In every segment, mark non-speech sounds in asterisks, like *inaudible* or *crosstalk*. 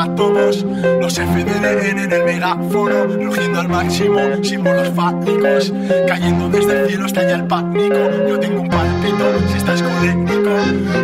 átomos, los FDLN en el megáfono, rugiendo al máximo, símbolos fácticos, cayendo desde el cielo hasta allá el pánico. Yo tengo un palpito, si estás colérico,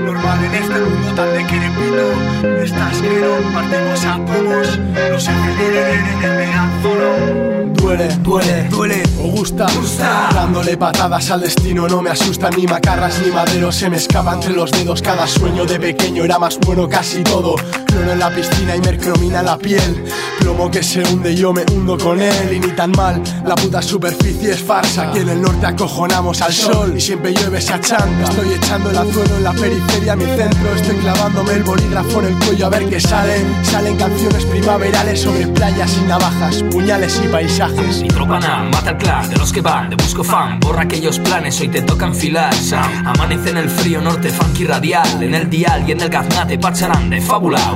normal en este mundo tan de crepito. Estás que no partimos átomos, los FDLN en el megáfono. Duele, duele, duele, o gusta, gusta. Dándole patadas al destino, no me asusta ni macarras ni madero. Se me escapa entre los dedos. Cada sueño de pequeño era más bueno casi todo. Cloro en la piscina y mercromina la piel. Plomo que se hunde, yo me hundo con él. Y ni tan mal, la puta superficie es farsa. Aquí en el norte acojonamos al sol y siempre llueve esa chanta. Estoy echando el anzuelo en la periferia, mi centro. Estoy clavándome el bolígrafo en el cuello a ver qué salen. Salen canciones primaverales sobre playas y navajas, puñales y paisajes. Nitropana, mata el clan de los que van, de busco fan, borra aquellos planes, hoy te toca enfilar. Sam. Amanece en el frío norte, funky radial, en el dial y en el gaznate, pacharán de fábula,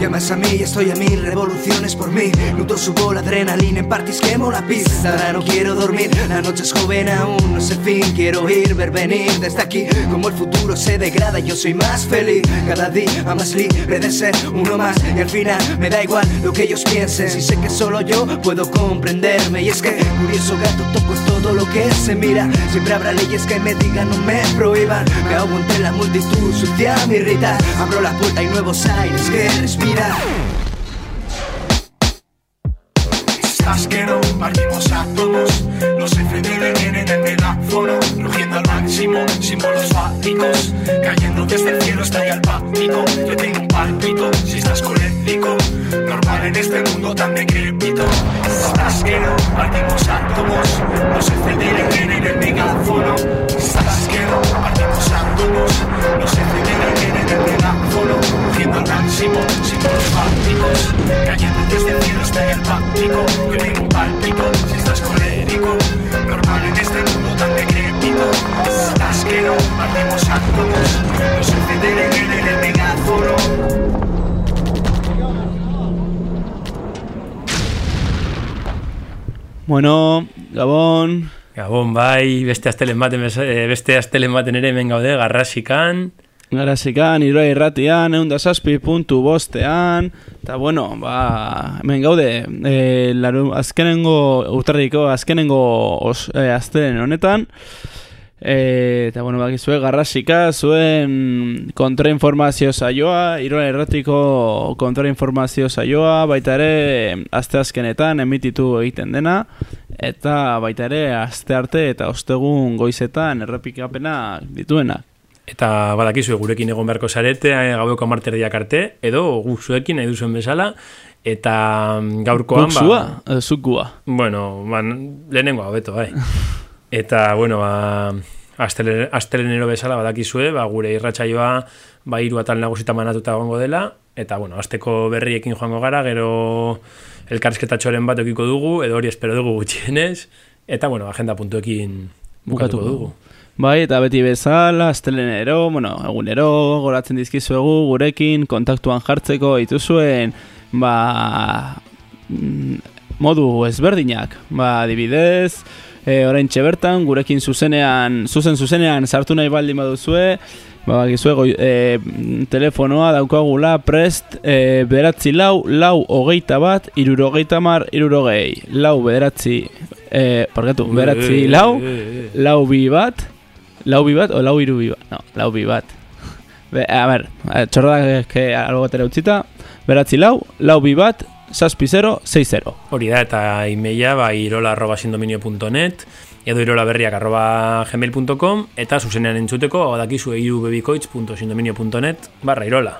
Llamas a mí y estoy a mil revoluciones por mí. Luto subo la adrenalina en parties quemo la pista Ahora no quiero dormir, la noche es joven aún no es el fin. Quiero ir, ver venir desde aquí Como el futuro se degrada yo soy más feliz. Cada día más libre de ser uno más Y al final me da igual lo que ellos piensen. Si sé que solo yo puedo comprenderme Y es que curioso gato toco todo lo que se mira. Siempre habrá leyes que me digan no me prohíban. Me ahogo entre la multitud, sucia me irrita Abro la puerta y nuevos aires que respiran Estás que no partimos átomos, los FDLN en el megáfono, rugiendo al máximo, símbolos fálicos, cayendo desde el cielo hasta allá el pánico. Yo tengo un palpito, si estás colérico, normal en este mundo tan decrépito. Estás que no partimos átomos, los FDLN en el megáfono. Estás que no átomos, los FDLN en el megáfono, rugiendo al máximo, símbolos fálicos, cayendo desde el cielo hasta el pánico. Yo tengo un palpito, si estás colérico, normal en este mundo tan decrépito. Estás que no partimos átomos, los FDLN en el megáfono. Bueno, Gabon, Gabon bai, beste astelen baten, eh, beste astelen baten ere hemen gaude, garrasikan, Garazikan, iroa irratian, eunda zazpi puntu bostean, eta bueno, ba, hemen gaude, e, laru, azkenengo, urtarriko, azkenengo os, e, azteren honetan, e, eta bueno, bakizue, garrasika, zuen kontrainformazio saioa, iroa irratiko kontrainformazio saioa, baita ere, azte azkenetan emititu egiten dena, eta baita ere, azte arte eta ostegun goizetan errepikapena dituenak. eta badakizue gurekin egon beharko zarete, eh, gaueko amarterdiak arte, edo gu zuekin nahi duzuen bezala, eta mm, gaurkoan, Guk zua, edo zuk gua. bueno, ba, lehenengo hobeto, bai. *laughs* Eta, bueno, ba, astele- astelenero bezala badakizue, ba, gure irratsaioa ba, hiru atal nagusita manatuta egongo dela, eta, bueno, asteko berriekin joango gara, gero elkarrizketatxoren bat okiko dugu, edo hori espero dugu gutxienez, eta, bueno, agenda puntuekin Bukatu bukatuko dugu. Bai, eta beti bezala, astelenero, bueno, egunero, goratzen dizkizuegu gurekin, kontaktuan jartzeko dituzuen, ba, mm, modu ezberdinak, ba, adibidez, e, orain bertan, gurekin zuzenean, zuzen zuzenean sartu nahi baldin baduzue, ba, bakizue, goi, e, telefonoa daukagula prest e, beratzi lau, lau hogeita bat, irurogeita mar, irurogei, lau bederatzi, e, parkatu, beratzi lau, lau bi bat, lau bi bat o lau hiru bi bat? No, lau bi bat. Be, a ber, txorra que algo batera utzita, beratzi lau, lau bi bat, saspi 0, 6 0. Hori da, eta imeia, ba, irola arroba sindominio.net, edo irola berriak arroba gmail.com, eta zuzenean entzuteko, badakizu irubebikoitz.sindominio.net, barra irola.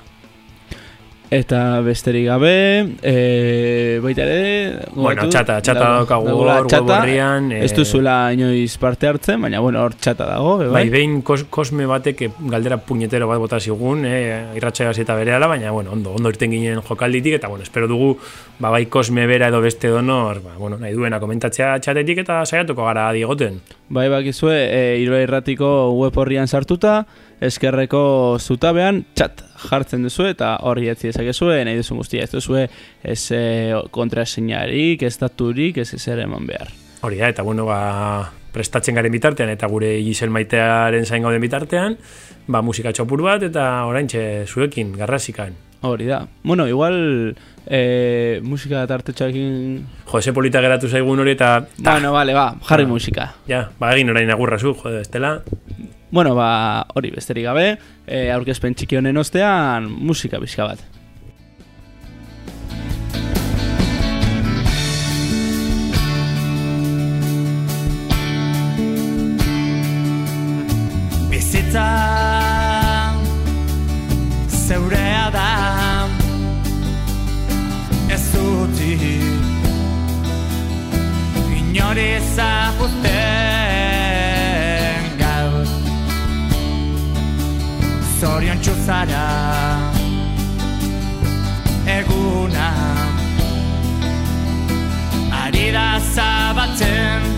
Eta besterik gabe, e, baita ere... Bueno, txata, txata daukagu hor, txata, web orrian, Ez eh, duzuela inoiz parte hartzen, baina bueno, hor txata dago, be, Bai, behin kos, kosme batek galdera puñetero bat bota zigun, eh, irratxa eta berehala, baina, bueno, ondo, ondo irten ginen jokalditik, eta, bueno, espero dugu, ba, bai kosme bera edo beste donor, ba, bueno, nahi duena komentatzea txatetik eta saiatuko gara diegoten. Bai, bakizue, e, irratiko web horrian sartuta, eskerreko zutabean txat jartzen duzu eta horri etzi ezakezue, nahi duzu guztia ez duzue, ez e, kontraseinarik, ez daturik, ez ezer eman behar. Hori da, eta, bueno, ba, prestatzen garen bitartean, eta gure Gisel maitearen zain gauden bitartean, ba, musika txopur bat, eta oraintxe zuekin, garrasikan. Hori da. Bueno, igual e, musika tartetxoekin... Jo, ese polita geratu zaigun hori, eta, ta, Bueno, vale, ba, jarri Ah. musika. ja, ba, egin orain agurra zu, jode, estela, Bueno, ba, hori besterik gabe, e, aurkezpen txiki honen ostean musika bizka bat. Bizitza Inori zaputen gaur. Zorion txuzara Eguna. Ari da zabatzen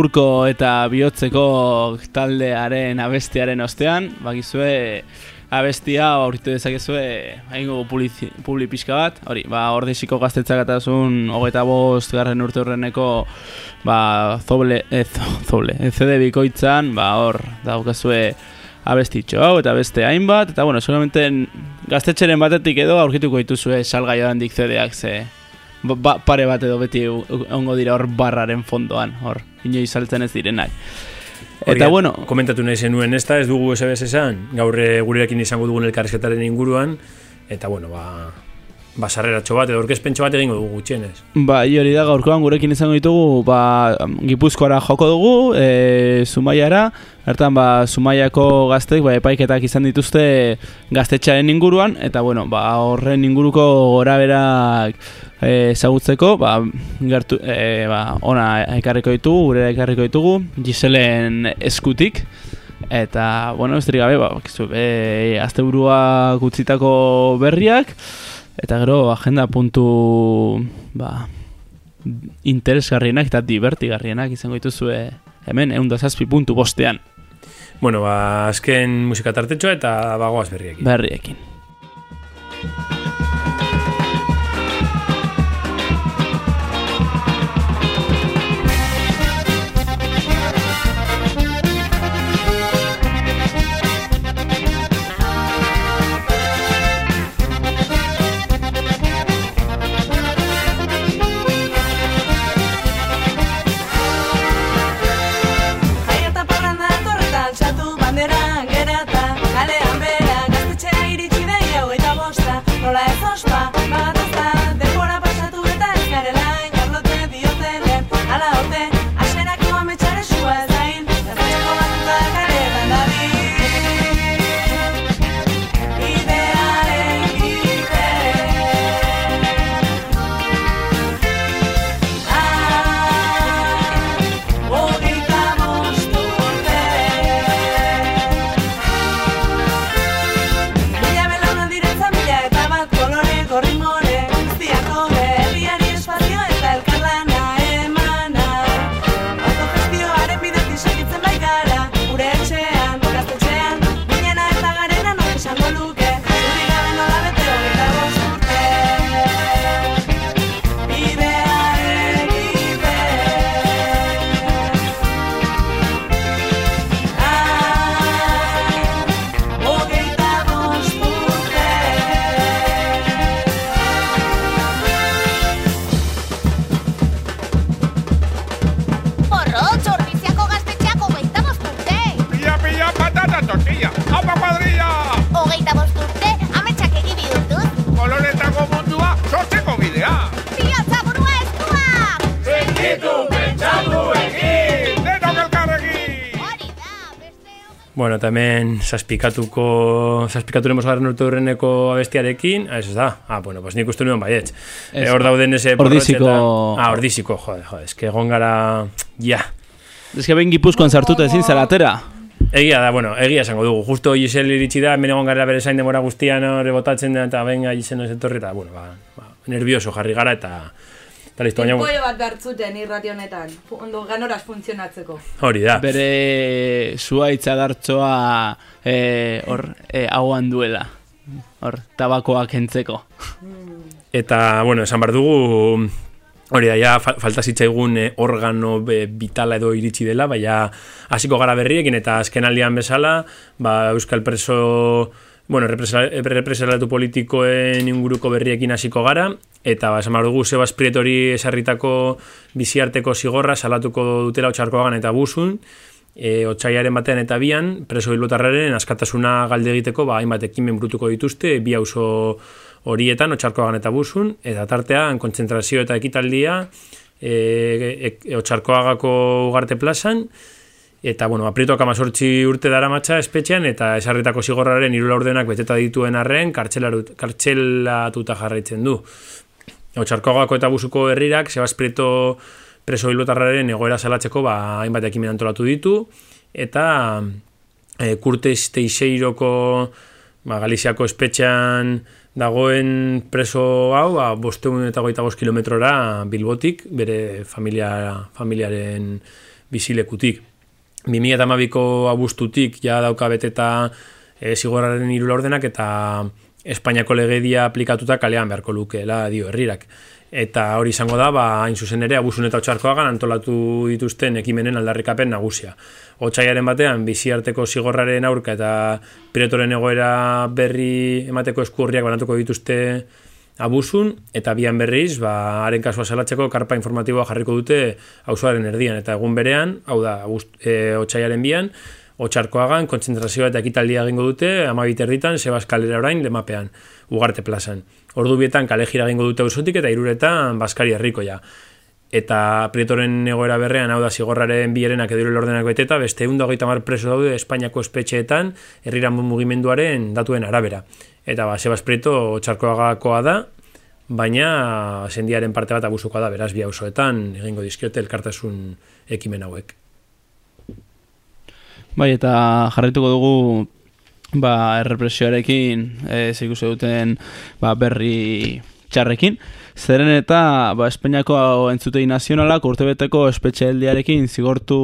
urko eta bihotzeko taldearen abestiaren ostean, bakizue abestia aurkitu dezakezue haingo publi pixka bat, hori, ba, ordeziko gaztetzakatasun hogeita bost garren urte horreneko ba, zoble, ez, *laughs* zoble, ez CD bikoitzan, ba, hor, daukazue abestitxo hau eta beste hainbat, eta bueno, seguramente gaztetxeren batetik edo aurkituko dituzue salgai handik CD-ak ze ba, ba, pare bat edo beti ongo dira hor barraren fondoan, hor, inoiz saltzen ez direnak. Hori Eta da, bueno, komentatu nahi zenuen ez da, ez dugu SBS esan, gaur eh, gurekin izango dugun elkarrizketaren inguruan, eta bueno, ba, basarreratxo bat, edo orkezpentxo bat egingo dugu gutxienez. ba, hori da gaurkoan gurekin izango ditugu, ba, Gipuzkoara joko dugu, e, Zumaiara, hartan ba, Zumaiako gaztek, ba, epaiketak izan dituzte gaztetxaren inguruan, eta bueno, ba, horren inguruko goraberak e, ezagutzeko, ba, gertu, e, ba, ona ekarriko ditugu, gurera ekarriko ditugu, Giselen eskutik, eta, bueno, ez gabe, ba, bakizu, e, asteburua gutzitako berriak, eta gero agenda puntu, ba, interesgarrienak eta divertigarrienak izango dituzue hemen egun zazpi puntu bostean Bueno, ba, azken musika tartetxoa eta bagoaz berriekin. berriekin. Zazpikatuko, zazpikaturen bosgarren urte hurreneko abestiarekin, ah, ez da, ah, bueno, pues nik uste nuen baietz. Ez. Eh, hor dauden ese Ordiziko- Ah, ordiziko, jode, jode, eske egon gara, ja. Ez que behin gipuzkoan sartuta ezin zara atera. Egia da, bueno, egia esango dugu. Justo Giselle iritsi da, hemen egon gara bere zain demora guztian hori botatzen da, eta venga Giselle ez etorri, eta, bueno, ba, ba, nervioso jarri gara, eta, eta listo, baina, Tempoio bat bertzuten irrati honetan, ondo ganoraz funtzionatzeko. hori da. Bere zuaitza dartzoa eh, hor eh, hauan duela. Hor, tabakoak entzeko. Eta, bueno, esan behar dugu, hori da, ja, fal- falta zitzaigun eh, organo be, vitala edo iritsi dela, baina hasiko gara berriekin, eta azken aldian bezala, ba, Euskal Preso, bueno, represala- represalatu politikoen inguruko berriekin hasiko gara, eta ba, esan behar dugu, Sebas Prietori esarritako biziarteko zigorra salatuko dutela otxarkoagan eta busun, e, otxaiaren batean eta bian, preso hilotarraren askatasuna galde egiteko, ba, hainbat ekimen burutuko dituzte, bi auzo horietan, otxarkoagan eta busun, eta tartean kontzentrazio eta ekitaldia e, e, otxarkoagako ugarte plazan, eta, bueno, aprietuak amazortzi urte dara matxa espetxean, eta esarritako zigorraren irula ordenak beteta dituen arren, kartxelatuta jarraitzen du. Otxarkoagako eta busuko herrirak, Sebas Prieto preso hilotarraren egoera salatzeko ba, hainbat ekimen antolatu ditu, eta e, Kurtes Teixeiroko ba, Galiziako espetxean dagoen preso hau, ba, bosteun eta goita bost kilometrora Bilbotik, bere familia, familiaren bizilekutik. 2008ko abuztutik ja dauka beteta e, zigorraren irula ordenak eta Espainiako legedia aplikatuta kalean beharko lukeela dio herrirak. Eta hori izango da, ba, hain zuzen ere, abusun eta otxarkoagan antolatu dituzten ekimenen aldarrikapen nagusia. Otsaiaren batean, biziarteko zigorraren aurka eta piretoren egoera berri emateko eskurriak banatuko dituzte abusun, eta bian berriz, ba, haren kasua salatzeko karpa informatiboa jarriko dute auzoaren erdian, eta egun berean, hau da, e, otsaiaren bian, otxarkoagan, kontzentrazioa eta ekitaldia egingo dute, amabit erditan, Sebas kalera orain, lemapean, ugarte plazan. Ordu bietan kale jira egingo dute auzotik eta iruretan Baskari herrikoia. Eta prietoren egoera berrean, hau da, zigorraren bierenak edo ordenak beteta, beste egun dagoita mar preso daude Espainiako espetxeetan, herriran mugimenduaren datuen arabera. Eta ba, Sebas Prieto txarkoagakoa da, baina sendiaren parte bat abusukoa da, beraz bi auzoetan egingo dizkiote elkartasun ekimen hauek. Bai, eta jarraituko dugu ba, errepresioarekin e, zeikusi duten ba, berri txarrekin. Zeren eta ba, Espainiako entzutei nazionalak urtebeteko espetxealdiarekin zigortu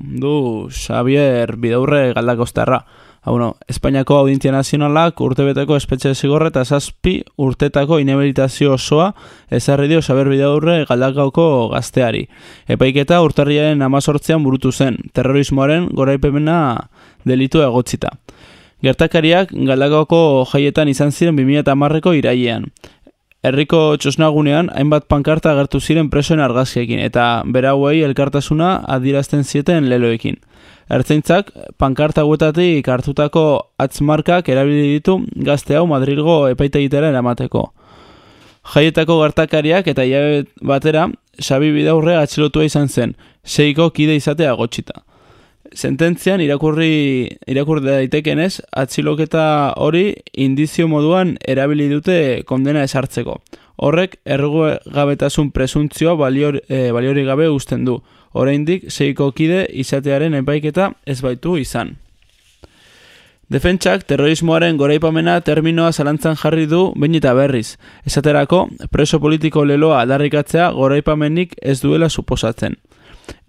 du Xavier Bidaurre galdakostarra. Ha, bueno, Espainiako audientzia nazionalak urtebeteko espetxe zigorre eta zazpi urtetako inhabilitazio osoa ezarri dio Xavier Bidaurre galdakauko gazteari. Epaiketa urtarriaren amazortzean burutu zen, terrorismoaren goraipemena delitu egotzita. Gertakariak galdakauko jaietan izan ziren 2010ko irailean. Herriko txosnagunean hainbat pankarta agertu ziren presoen argazkiekin eta berauei elkartasuna adierazten zieten leloekin. Ertzaintzak pankarta hauetatik hartutako atzmarkak erabili ditu gazte hau Madrilgo epaitegitera eramateko. Jaietako gertakariak eta hilabet batera Xabi Bidaurre atxilotua izan zen, seiko kide izatea gotxita. Sententzian irakurri irakurri daitekenez, atxiloketa hori indizio moduan erabili dute kondena esartzeko. Horrek errugabetasun presuntzioa balior, e, baliori gabe uzten du. Oraindik seiko kide izatearen epaiketa ez baitu izan. Defentsak terrorismoaren goraipamena terminoa zalantzan jarri du behin eta berriz. Esaterako, preso politiko leloa aldarrikatzea goraipamenik ez duela suposatzen.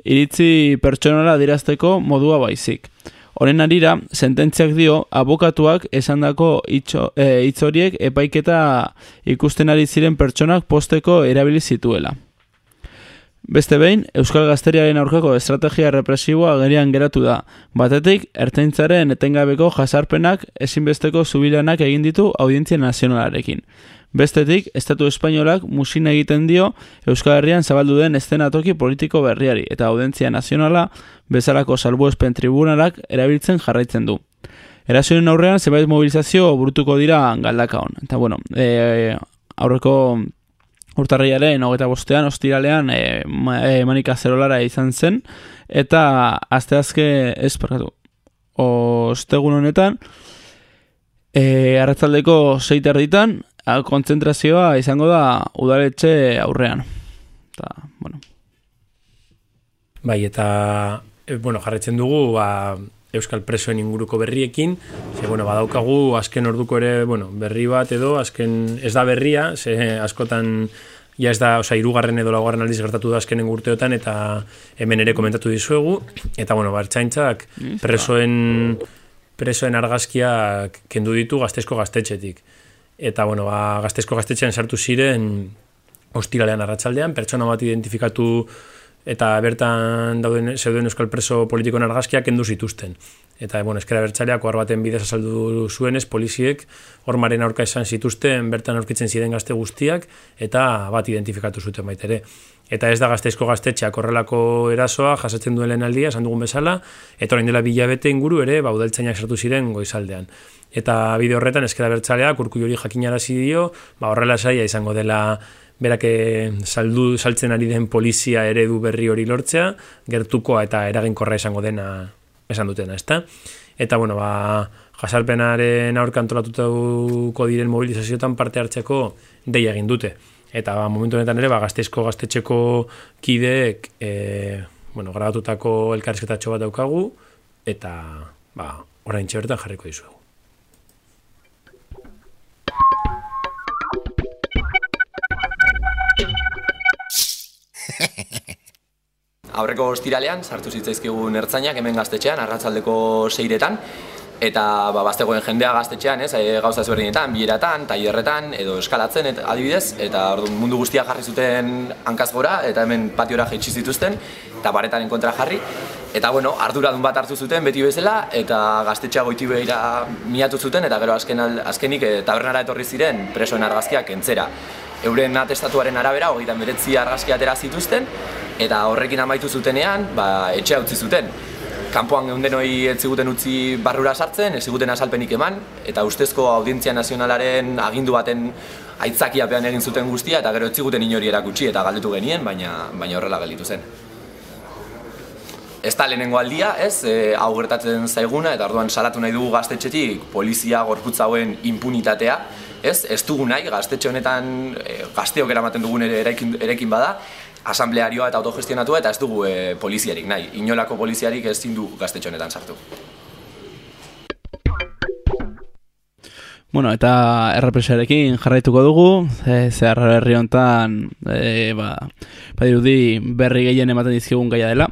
Iritzi pertsonala dirazteko modua baizik. Horen arira, sententziak dio, abokatuak esandako eh, hitz horiek epaiketa ikusten ari ziren pertsonak posteko erabili zituela. Beste behin, Euskal Gazteriaren aurkako estrategia represiboa gerian geratu da. Batetik, ertzaintzaren etengabeko jasarpenak ezinbesteko zubilanak egin ditu audientzia nazionalarekin. Bestetik, Estatu Espainolak musin egiten dio Euskal Herrian zabaldu den estenatoki politiko berriari eta audientzia nazionala bezalako salbuespen tribunalak erabiltzen jarraitzen du. Erasoen aurrean zenbait mobilizazio burutuko dira galdakaon. Eta bueno, e, aurreko urtarriaren hogeita bostean, ostiralean e, e, manika zerolara izan zen, eta asteazke ez, parkatu, ostegun honetan, e, arratzaldeko zeite erditan, a, kontzentrazioa izango da udaletxe aurrean. Eta, bueno, Bai, eta, bueno, jarretzen dugu, ba, Euskal Presoen inguruko berriekin, ze, bueno, badaukagu, azken orduko ere, bueno, berri bat edo, azken, ez da berria, ze askotan, ja ez da, oza, irugarren edo laugarren aldiz gertatu da azkenen urteotan, eta hemen ere komentatu dizuegu, eta, bueno, bartzaintzak presoen, presoen argazkiak kendu ditu gazteizko gaztetxetik. Eta, bueno, ba, gazteizko gaztetxean sartu ziren, ostiralean arratsaldean pertsona bat identifikatu eta bertan dauden zeuden euskal preso politikoen argazkiak kendu zituzten. Eta, bueno, eskera bertxaleak ohar baten bidez azaldu zuenez, poliziek hormaren aurka esan zituzten bertan aurkitzen ziren gazte guztiak eta bat identifikatu zuten baita ere. Eta ez da gazteizko gaztetxeak horrelako erasoa jasatzen duen lehen aldia, esan dugun bezala, eta orain dela bilabete inguru ere, ba, udaltzainak sartu ziren goizaldean. Eta bide horretan eskera bertxaleak urku jori jakinarazi dio, ba, horrela saia izango dela berak eh, saldu saltzen ari den polizia eredu berri hori lortzea, gertukoa eta eraginkorra izango dena esan dutena, ezta? Eta bueno, ba, jasarpenaren aurka antolatuko diren mobilizazioetan parte hartzeko deia egin dute. Eta ba, momentu honetan ere, ba, gazteizko gaztetxeko kideek e, bueno, grabatutako elkarrizketatxo bat daukagu, eta ba, orain bertan jarriko dizuegu. Aurreko ostiralean sartu zitzaizkigun ertzainak hemen gaztetxean, arratzaldeko seiretan, eta ba, baztegoen jendea gaztetxean, ez, e, gauza ezberdinetan, bileratan, tailerretan, edo eskalatzen, et, adibidez, eta orduan mundu guztia jarri zuten hankaz gora, eta hemen patiora jaitsi zituzten, eta baretaren kontra jarri. Eta bueno, arduradun bat hartu zuten beti bezala, eta gaztetxea goiti behira miatu zuten, eta gero azken, azkenik e, tabernara etorri ziren presoen argazkiak entzera. Euren atestatuaren arabera, hogeita meretzi argazki atera zituzten, eta horrekin amaitu zutenean, ba, etxea utzi zuten. Kanpoan geundenoi ez ziguten utzi barrura sartzen, ez ziguten asalpenik eman, eta ustezko audientzia nazionalaren agindu baten aitzakiapean egin zuten guztia, eta gero ez ziguten inori erakutsi eta galdetu genien, baina, baina horrela gelditu zen. Ez da lehenengo aldia, ez, e, hau gertatzen zaiguna, eta orduan salatu nahi dugu gaztetxetik polizia gorputza hauen impunitatea, ez, ez dugu nahi, gaztetxe honetan e, gazteok eramaten dugun ere erekin, erekin bada, asamblearioa eta autogestionatua eta ez dugu e, poliziarik nahi. Inolako poliziarik ez du gaztetxe honetan sartu. Bueno, eta errepresarekin jarraituko dugu, e, zehar herri honetan, e, ba, badirudi berri gehien ematen dizkigun gaia dela.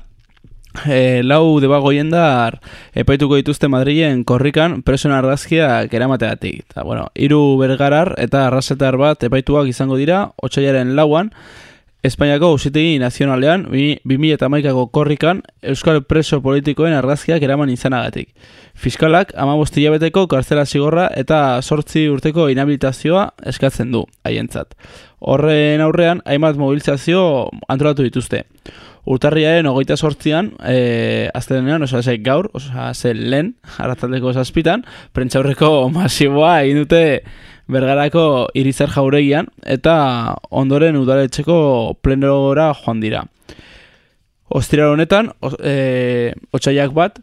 E, lau debago jendar epaituko dituzte Madrilen korrikan presoen argazkiak eramateatik. Eta, bueno, hiru bergarar eta arrasetar bat epaituak izango dira, otxaiaren lauan, Espainiako Auzitegi Nazionalean bi- 2008ko korrikan Euskal preso politikoen argazkiak eraman izanagatik. Fiskalak amabost hilabeteko kartzela zigorra eta sortzi urteko inhabilitazioa eskatzen du haientzat. Horren aurrean, hainbat mobilizazio antolatu dituzte. Urtarriaren hogeita sortzian, e, aztenean, osa ze gaur, osa ze lehen, aratzaldeko zazpitan, prentxaurreko masiboa egin dute Bergarako irizar jauregian eta ondoren udaletxeko plenora joan dira. Ostiral honetan, e, otxaiak bat,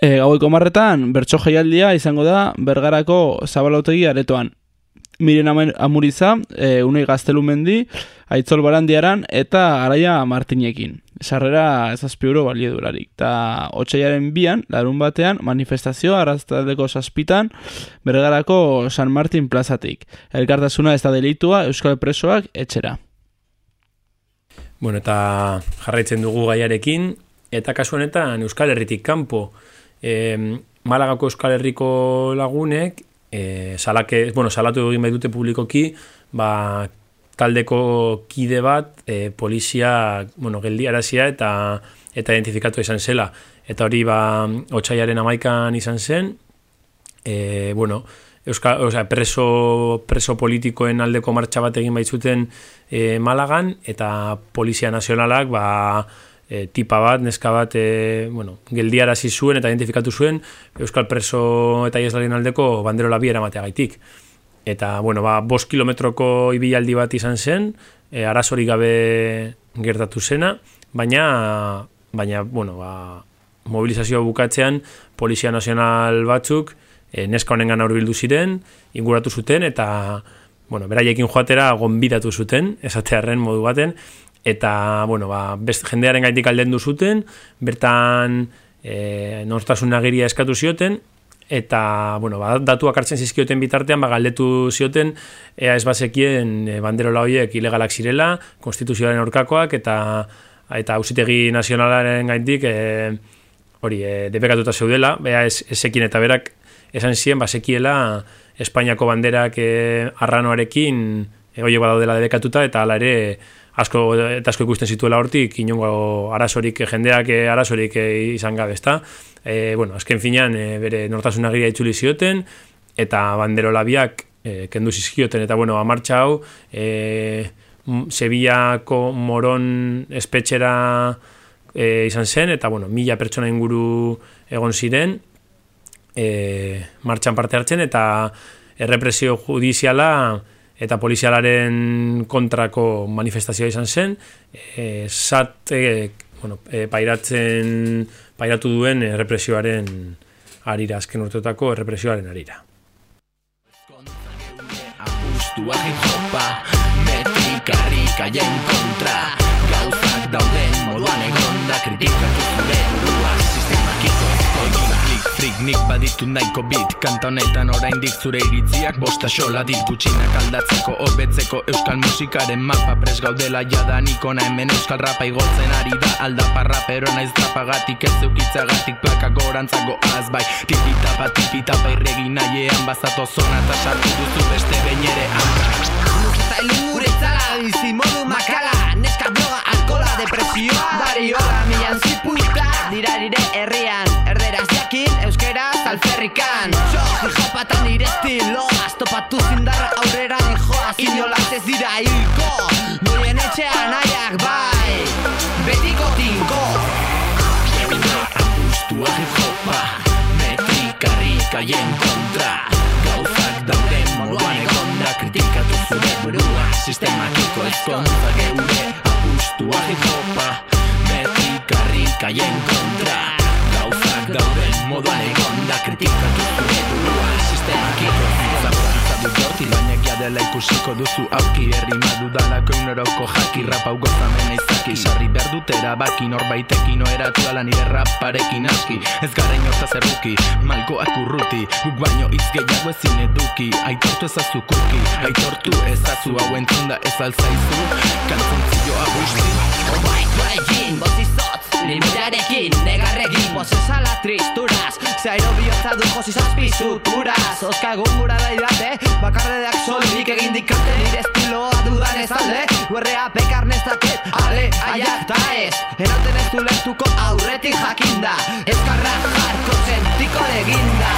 e, gaueko marretan, bertso jaialdia izango da Bergarako zabalautegi aretoan. Miren Amuriza, e, Unai Gaztelumendi, Aitzol Barandiaran eta Araia Martinekin. Sarrera ezazpi euro baliedurarik. Ta otxaiaren bian, larun batean, manifestazioa arraztaldeko zazpitan, Bergarako San Martin plazatik. Elkartasuna ez da delitua Euskal Presoak etxera. Bueno, eta jarraitzen dugu gaiarekin, eta kasu honetan Euskal Herritik kanpo, e, Malagako Euskal Herriko lagunek, e, salake, bueno, salatu egin bai dute publikoki, ba, taldeko kide bat, e, polizia, bueno, geldiarazia eta eta identifikatu izan zela. Eta hori, ba, otxaiaren amaikan izan zen, e, bueno, Euskal, o sea, preso, preso politikoen aldeko martxa bat egin baitzuten e, Malagan, eta Polizia Nazionalak, ba, e, tipa bat, neska bat, e, bueno, geldiarazi zuen eta identifikatu zuen Euskal preso eta ieslarien aldeko banderola bi eramateagaitik. Eta, bueno, ba, bost kilometroko ibilaldi bat izan zen, e, arazorik gabe gertatu zena, baina, baina, bueno, ba, mobilizazioa bukatzean Polizia Nazional batzuk e, neska honengan aurbildu ziren, inguratu zuten eta bueno, beraiekin joatera gonbidatu zuten, esatearren modu baten, eta bueno, ba, best, jendearen gaitik aldendu zuten, bertan e, nortasun agiria eskatu zioten, eta bueno, ba, datuak hartzen zizkioten bitartean, ba, galdetu zioten, ea ez bazekien e, banderola horiek ilegalak zirela, konstituzioaren aurkakoak, eta eta ausitegi nazionalaren gaitik e, hori, e, debekatuta zeudela, bea ez, ezekin eta berak esan zien, basekiela Espainiako banderak e, arranoarekin e, hori badaudela debekatuta, eta hala ere asko eta asko ikusten zituela hortik inongo arazorik jendeak eh, arazorik eh, izan gabe, ezta? E, bueno, azken finean e, bere nortasun agiria itzuli zioten eta bandero labiak e, kendu zizkioten eta bueno, amartxa hau e, Sevillako moron espetxera e, izan zen eta bueno, mila pertsona inguru egon ziren e, martxan parte hartzen eta errepresio judiziala eta polizialaren kontrako manifestazioa izan zen, e, zat, e, bueno, e, pairatzen, pairatu duen errepresioaren arira, azken urteotako errepresioaren arira. Apustua hip-hopa, metrikarrikaien kontra baditu nahiko bit Kanta honetan oraindik zure iritziak Bosta xola dit gutxinak aldatzeko Hobetzeko euskal musikaren mapa Pres gaudela jadanik ona hemen euskal rapa igotzen ari da Aldapa rapero naiz rapagatik ez eukitzagatik Plaka gorantzago azbai Tipitapa tipitapa irregi nahiean Bazato zona eta sartu duzu beste behin ere hanka Eta ilungure itzala, bizi modu makala Neska bloga, alkola, depresioa Darioa, milan ziputa Dira nire herrian. Erderaz jakin, euskeraz, alferrikan. So, jopatan nire estilo Aztopatu zindarra aurrera dijoaz Inolaz ez dira hilko Noien etxean aiak bai. Betiko tinko. Apustua hip-hopa Metrikarrikaien kontra. Gauzak dauden moduan egon da Kritikatu zure burua. Sistemakiko ezkontza geure Apustua hip-hopa Metrikarrikaien kontra Gauzak dauden moduan egon da Kritikatu zure burua Sistemakiko ezkontza dut jorti Baina egia dela ikusiko duzu auki Errima dudalako uneroko jaki Rap hau gozamen izaki Sarri behar dut erabaki Norbaitekin oeratu ala nire raparekin aski. Ez gara inorta zerruki Malkoak urruti Guk baino hitz gehiago ezin eduki. Aitortu ezazu kuki Aitortu ezazu. Hau entzunda ez alzaizu Kantzontzioa busti Oh bai, egin, boz izotz Limitarekin, negarrekin. Boz esala tristuraz Zairo bihotza du josi zazpi suturaz. Oska egun gura da idate Bakarredeak solik egin dikate. Nire estiloa dudan ez alde Guerrea pekar nezaket Ale, aiak ta ez. Eroten ez du lehtuko aurretik jakinda. Ezkarra jarko sentiko eginda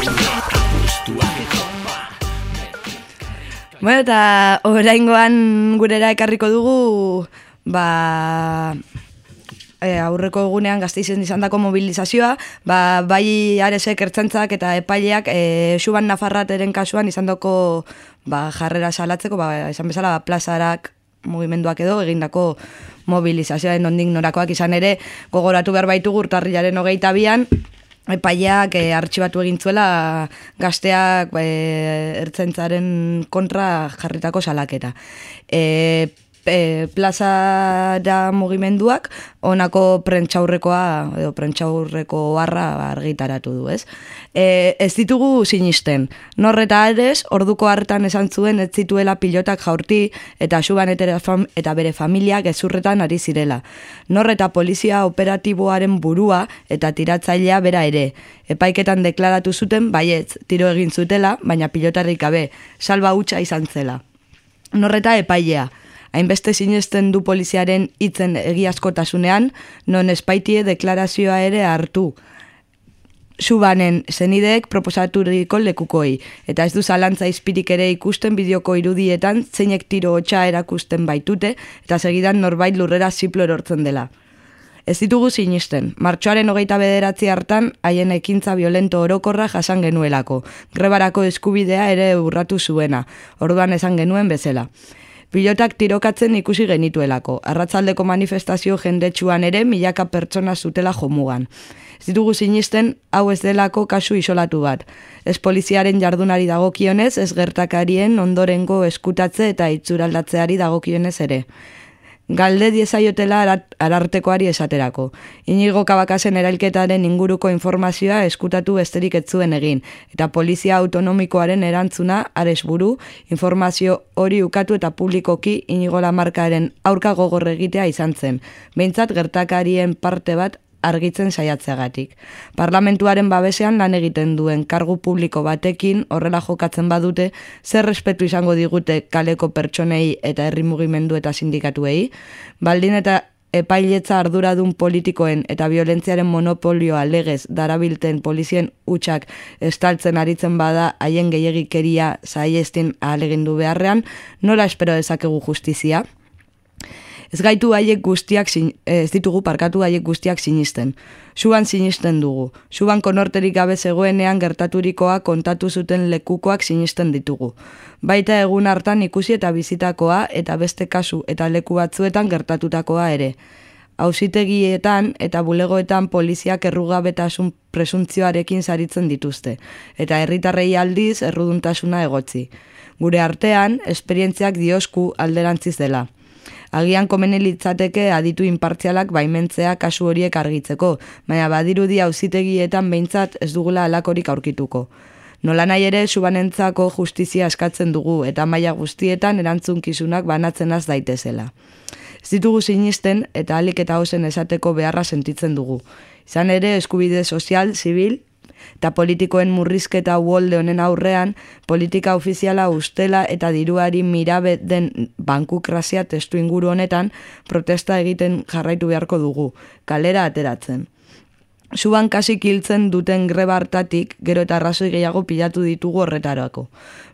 Apustua hip-hopa Bueno, eta oraingoan gurera ekarriko dugu ba, e, aurreko egunean gazteizen izan dako mobilizazioa, ba, bai aresek ertzantzak eta epaileak e, Xuban Nafarrateren kasuan izan dako ba, jarrera salatzeko, ba, esan bezala ba, plazarak mugimenduak edo egindako mobilizazioen ondik norakoak izan ere gogoratu behar baitu urtarrilaren hogeita bian, epaileak e, artxibatu egin zuela gazteak e, ertzentzaren kontra jarritako salaketa. E, e, plazara mugimenduak honako prentxaurrekoa edo prentxaurreko barra argitaratu du, ez? E, ez ditugu sinisten. Norreta ares, orduko hartan esan zuen ez zituela pilotak jaurti eta suban eta bere familia gezurretan ari zirela. Norreta polizia operatiboaren burua eta tiratzailea bera ere. Epaiketan deklaratu zuten, baietz, tiro egin zutela, baina pilotarrik gabe, salba hutsa izan zela. Norreta epailea, hainbeste sinesten du poliziaren hitzen egiazkotasunean, non espaitie deklarazioa ere hartu. Subanen zenideek proposaturiko lekukoi, eta ez du zalantza izpirik ere ikusten bideoko irudietan zeinek tiro hotxa erakusten baitute, eta segidan norbait lurrera ziplo erortzen dela. Ez ditugu sinisten, martxoaren hogeita bederatzi hartan haien ekintza violento orokorra jasan genuelako, grebarako eskubidea ere urratu zuena, orduan esan genuen bezala. Pilotak tirokatzen ikusi genituelako. Arratzaldeko manifestazio jendetsuan ere milaka pertsona zutela jomugan. Ez ditugu sinisten hau ez delako kasu isolatu bat. Ez poliziaren jardunari dagokionez, ez gertakarien ondorengo eskutatze eta itzuraldatzeari dagokionez ere. Galde diezaiotela arartekoari esaterako. Inigo kabakasen erailketaren inguruko informazioa eskutatu besterik ez zuen egin, eta polizia autonomikoaren erantzuna aresburu informazio hori ukatu eta publikoki inigo lamarkaren aurka gogor egitea izan zen, behintzat gertakarien parte bat argitzen saiatzeagatik. Parlamentuaren babesean lan egiten duen kargu publiko batekin horrela jokatzen badute, zer respetu izango digute kaleko pertsonei eta herri mugimendu eta sindikatuei, baldin eta epailetza arduradun politikoen eta violentziaren monopolioa legez darabilten polizien utxak estaltzen aritzen bada haien gehiagikeria saiestin ahalegindu beharrean, nola espero dezakegu justizia? Ez gaitu haiek guztiak, sin, ez ditugu parkatu haiek guztiak sinisten. Suban sinisten dugu. Suban konorterik gabe zegoenean gertaturikoa kontatu zuten lekukoak sinisten ditugu. Baita egun hartan ikusi eta bizitakoa eta beste kasu eta leku batzuetan gertatutakoa ere. Auzitegietan eta bulegoetan poliziak errugabetasun presuntzioarekin saritzen dituzte, eta herritarrei aldiz erruduntasuna egotzi. Gure artean, esperientziak diosku alderantziz dela. Agian komeni litzateke aditu inpartzialak baimentzea kasu horiek argitzeko, baina badirudi auzitegietan behintzat ez dugula alakorik aurkituko. Nola nahi ere, subanentzako justizia eskatzen dugu eta maila guztietan erantzunkizunak banatzen az daitezela. Ez ditugu sinisten eta alik eta hozen esateko beharra sentitzen dugu. Izan ere, eskubide sozial, zibil eta politikoen murrizketa uolde honen aurrean, politika ofiziala ustela eta diruari mirabe den bankukrazia testu inguru honetan protesta egiten jarraitu beharko dugu, kalera ateratzen. Suban kasik hiltzen duten greba hartatik, gero eta arrazoi gehiago pilatu ditugu horretarako.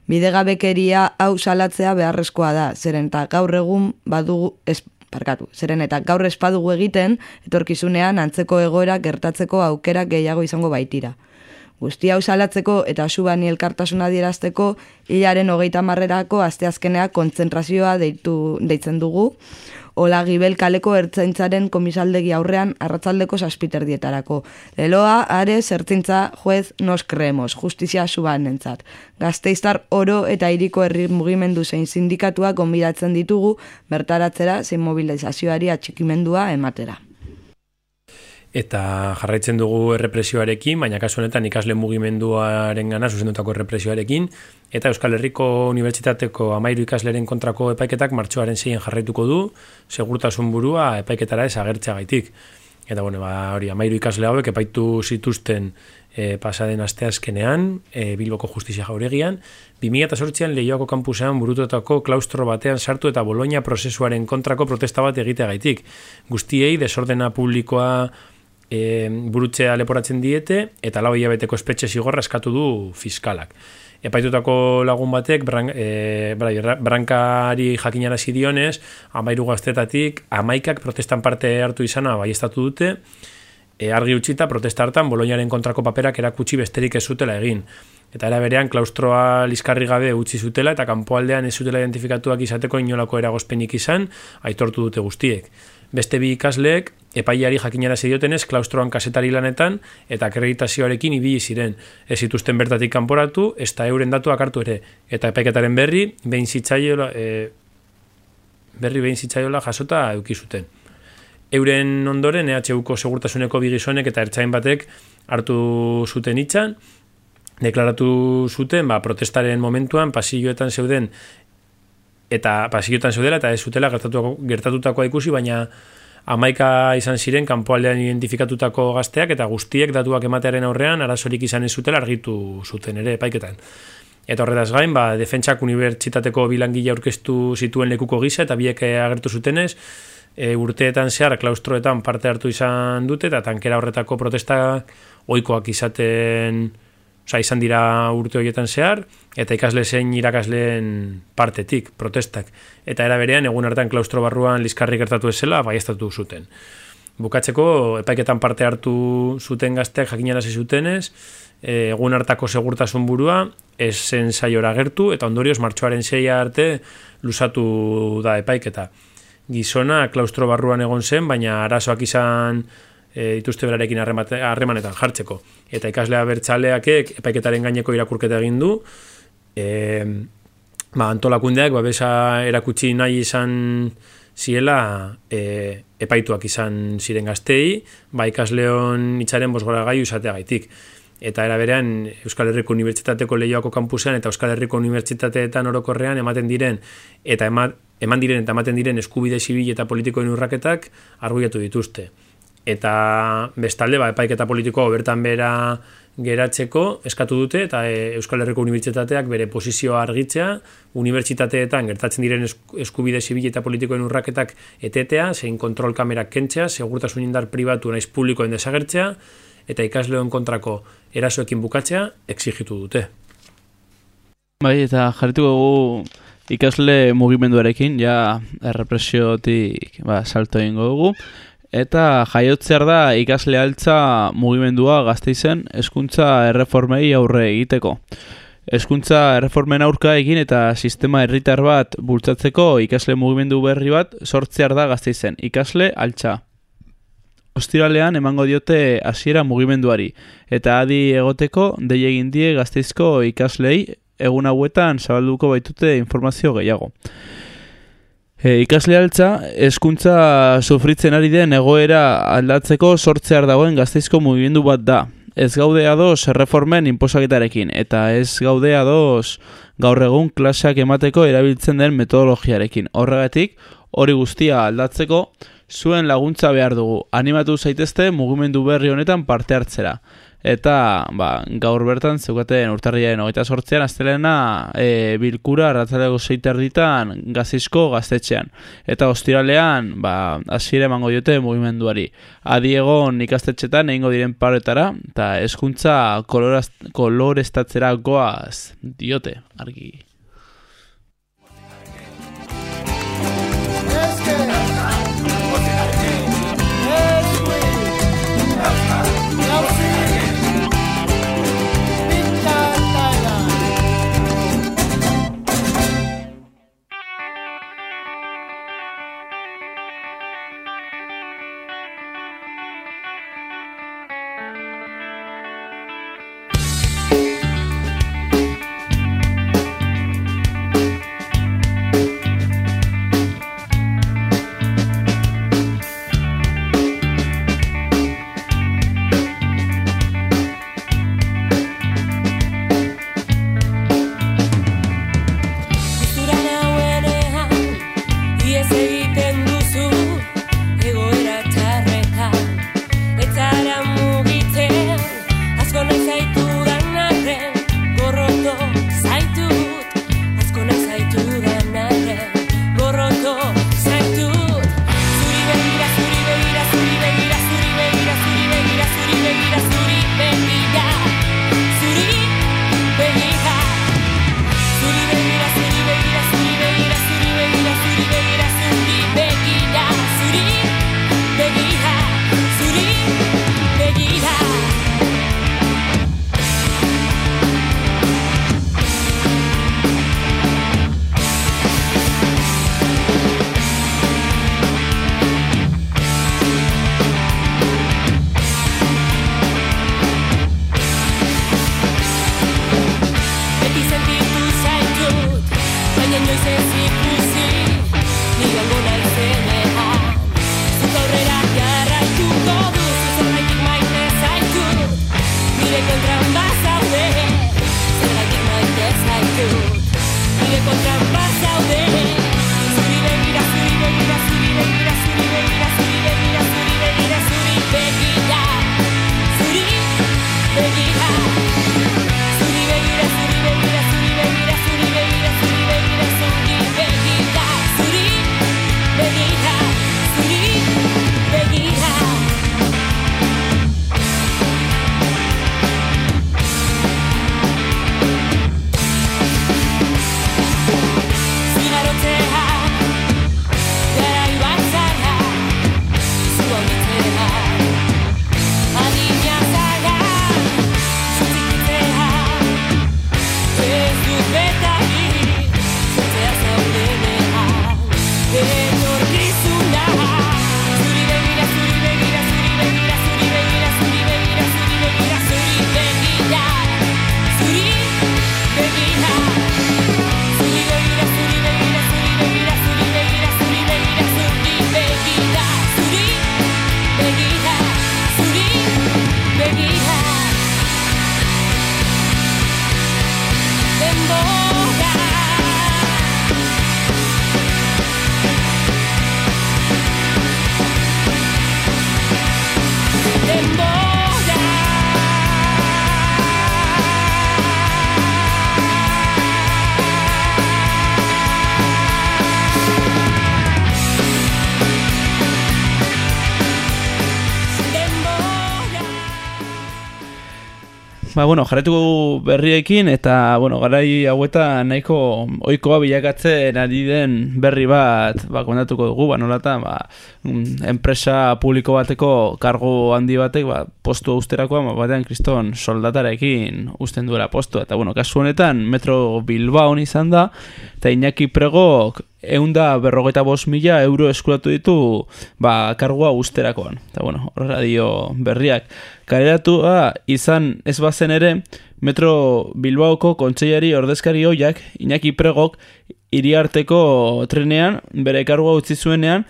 Bidegabekeria hau salatzea beharrezkoa da, zeren eta gaur egun badugu, ez, parkatu, zeren eta gaur espadugu egiten, etorkizunean antzeko egoera gertatzeko aukera gehiago izango baitira. Guzti hau salatzeko eta subani elkartasuna dierazteko hilaren hogeita marrerako asteazkenea kontzentrazioa deitu, deitzen dugu, Ola gibel kaleko ertzaintzaren komisaldegi aurrean arratzaldeko saspiterdietarako. Leloa, are, zertzintza, juez, nos creemos, justizia suban entzat. Gazteiztar oro eta iriko herri mugimendu zein sindikatua gonbidatzen ditugu bertaratzera zein mobilizazioari atxikimendua ematera eta jarraitzen dugu errepresioarekin, baina kasu honetan ikasle mugimenduaren gana zuzendutako errepresioarekin, eta Euskal Herriko Unibertsitateko amairu ikasleren kontrako epaiketak martxoaren zein jarraituko du, segurtasun burua epaiketara ez agertzea gaitik. Eta bueno, ba, hori, amairu ikasle hauek epaitu zituzten e, pasaden asteazkenean, e, Bilboko Justizia Jauregian, 2008an lehioako kampusean burututako klaustro batean sartu eta Bologna prozesuaren kontrako protesta bat egiteagaitik. Guztiei desordena publikoa e, burutzea leporatzen diete eta lau hilabeteko espetxe zigorra eskatu du fiskalak. Epaitutako lagun batek bran, e, brai, brankari jakinara zidionez, amairu gaztetatik, amaikak protestan parte hartu izana bai estatu dute, e, argi utxita protesta hartan Boloñaren kontrako paperak erakutsi besterik ez zutela egin. Eta era berean klaustroa liskarri gabe utzi zutela eta kanpoaldean ez zutela identifikatuak izateko inolako eragozpenik izan, aitortu dute guztiek. Beste bi ikasleek epaiari jakinara zidiotenez klaustroan kasetari lanetan eta akreditazioarekin ibili ziren. Ez zituzten bertatik kanporatu, ez da euren datuak hartu ere. Eta epaiketaren berri, behin zitzaiola, e, berri behin zitzaiola jasota eduki zuten. Euren ondoren EHUko segurtasuneko bigizonek eta ertzain batek hartu zuten itxan, deklaratu zuten, ba, protestaren momentuan, pasilloetan zeuden eta pasillotan zeudela eta ez zutela gertatutako, gertatutakoa ikusi, baina amaika izan ziren kanpoaldean identifikatutako gazteak eta guztiek datuak ematearen aurrean arazorik izan ez zutela argitu zuten ere epaiketan. Eta horretaz gain, ba, defentsak unibertsitateko bilangile aurkeztu zituen lekuko gisa eta biek agertu zutenez, e, urteetan zehar klaustroetan parte hartu izan dute eta tankera horretako protesta oikoak izaten Osa, izan dira urte horietan zehar, eta ikasle zein irakasleen partetik, protestak. Eta era berean, egun hartan klaustro barruan liskarrik gertatu ezela, bai zuten. Bukatzeko, epaiketan parte hartu zuten gazteak jakinarazi zutenez, e, egun hartako segurtasun burua, esen saiora gertu, eta ondorioz martxoaren seia arte lusatu da epaiketa. Gizona klaustro barruan egon zen, baina arazoak izan e, dituzte berarekin harremanetan jartzeko. Eta ikaslea bertxaleakek epaiketaren gaineko irakurketa egin du, e, ba, antolakundeak babesa erakutsi nahi izan ziela e, epaituak izan ziren gaztei, ba ikasleon itxaren bosgora gaiu izateagaitik. Eta era berean Euskal Herriko Unibertsitateko Leioako kampusean eta Euskal Herriko Unibertsitateetan orokorrean ematen diren eta ema, eman diren eta ematen diren eskubide zibil eta politikoen urraketak arguiatu dituzte. Eta bestalde, ba, epaiketa politikoa bertan bera geratzeko eskatu dute eta e, Euskal Herriko Unibertsitateak bere posizioa argitzea, unibertsitateetan gertatzen diren esku- eskubide zibil eta politikoen urraketak etetea, zein kontrol kamerak kentzea, segurtasun indar pribatu naiz publikoen desagertzea, eta ikasleon kontrako erasoekin bukatzea exigitu dute. Bai, eta jarrituko dugu ikasle mugimenduarekin, ja errepresiotik ba, salto egingo dugu. Eta jaiotzear da ikasle altza mugimendua gazteizen hezkuntza erreformei aurre egiteko. Hezkuntza erreformen aurka egin eta sistema herritar bat bultzatzeko ikasle mugimendu berri bat sortzear da gazteizen. Ikasle altza. Ostiralean emango diote hasiera mugimenduari eta adi egoteko dei egin die gazteizko ikaslei egun hauetan zabalduko baitute informazio gehiago. E, ikasle altza, hezkuntza sufritzen ari den egoera aldatzeko sortzear dagoen gazteizko mugimendu bat da. Ez gaude ados erreformen inposaketarekin, eta ez gaude ados gaur egun klaseak emateko erabiltzen den metodologiarekin. Horregatik, hori guztia aldatzeko, zuen laguntza behar dugu. Animatu zaitezte mugimendu berri honetan parte hartzera. Eta ba, gaur bertan zeukaten urtarriaren hogeita sortzean astelena e, bilkura arratzaleko zeiterditan gazizko gaztetxean. Eta ostiralean ba, hasiera emango diote mugimenduari. Adiegon ikastetxetan egingo diren paretara eta hezkuntza koloraz, kolorestatzera goaz diote argi. Ba, bueno, jarretuko berriekin eta, bueno, garai hauetan nahiko oikoa bilakatzen ari den berri bat, ba, komentatuko dugu, ba, nolatan, ba, mm, enpresa publiko bateko kargo handi batek, ba, postu usterakoa, ba, batean kriston soldatarekin usten duela postu. Eta, bueno, kasu honetan, Metro Bilbao izan da, eta Iñaki Pregok eunda berrogeita bost mila euro eskuratu ditu ba, kargua usterakoan. Eta bueno, horrela dio berriak. Kareratua izan ez bazen ere, Metro Bilbaoko kontseiari ordezkari hoiak, Iñaki Pregok, iriarteko trenean, bere kargua utzi zuenean,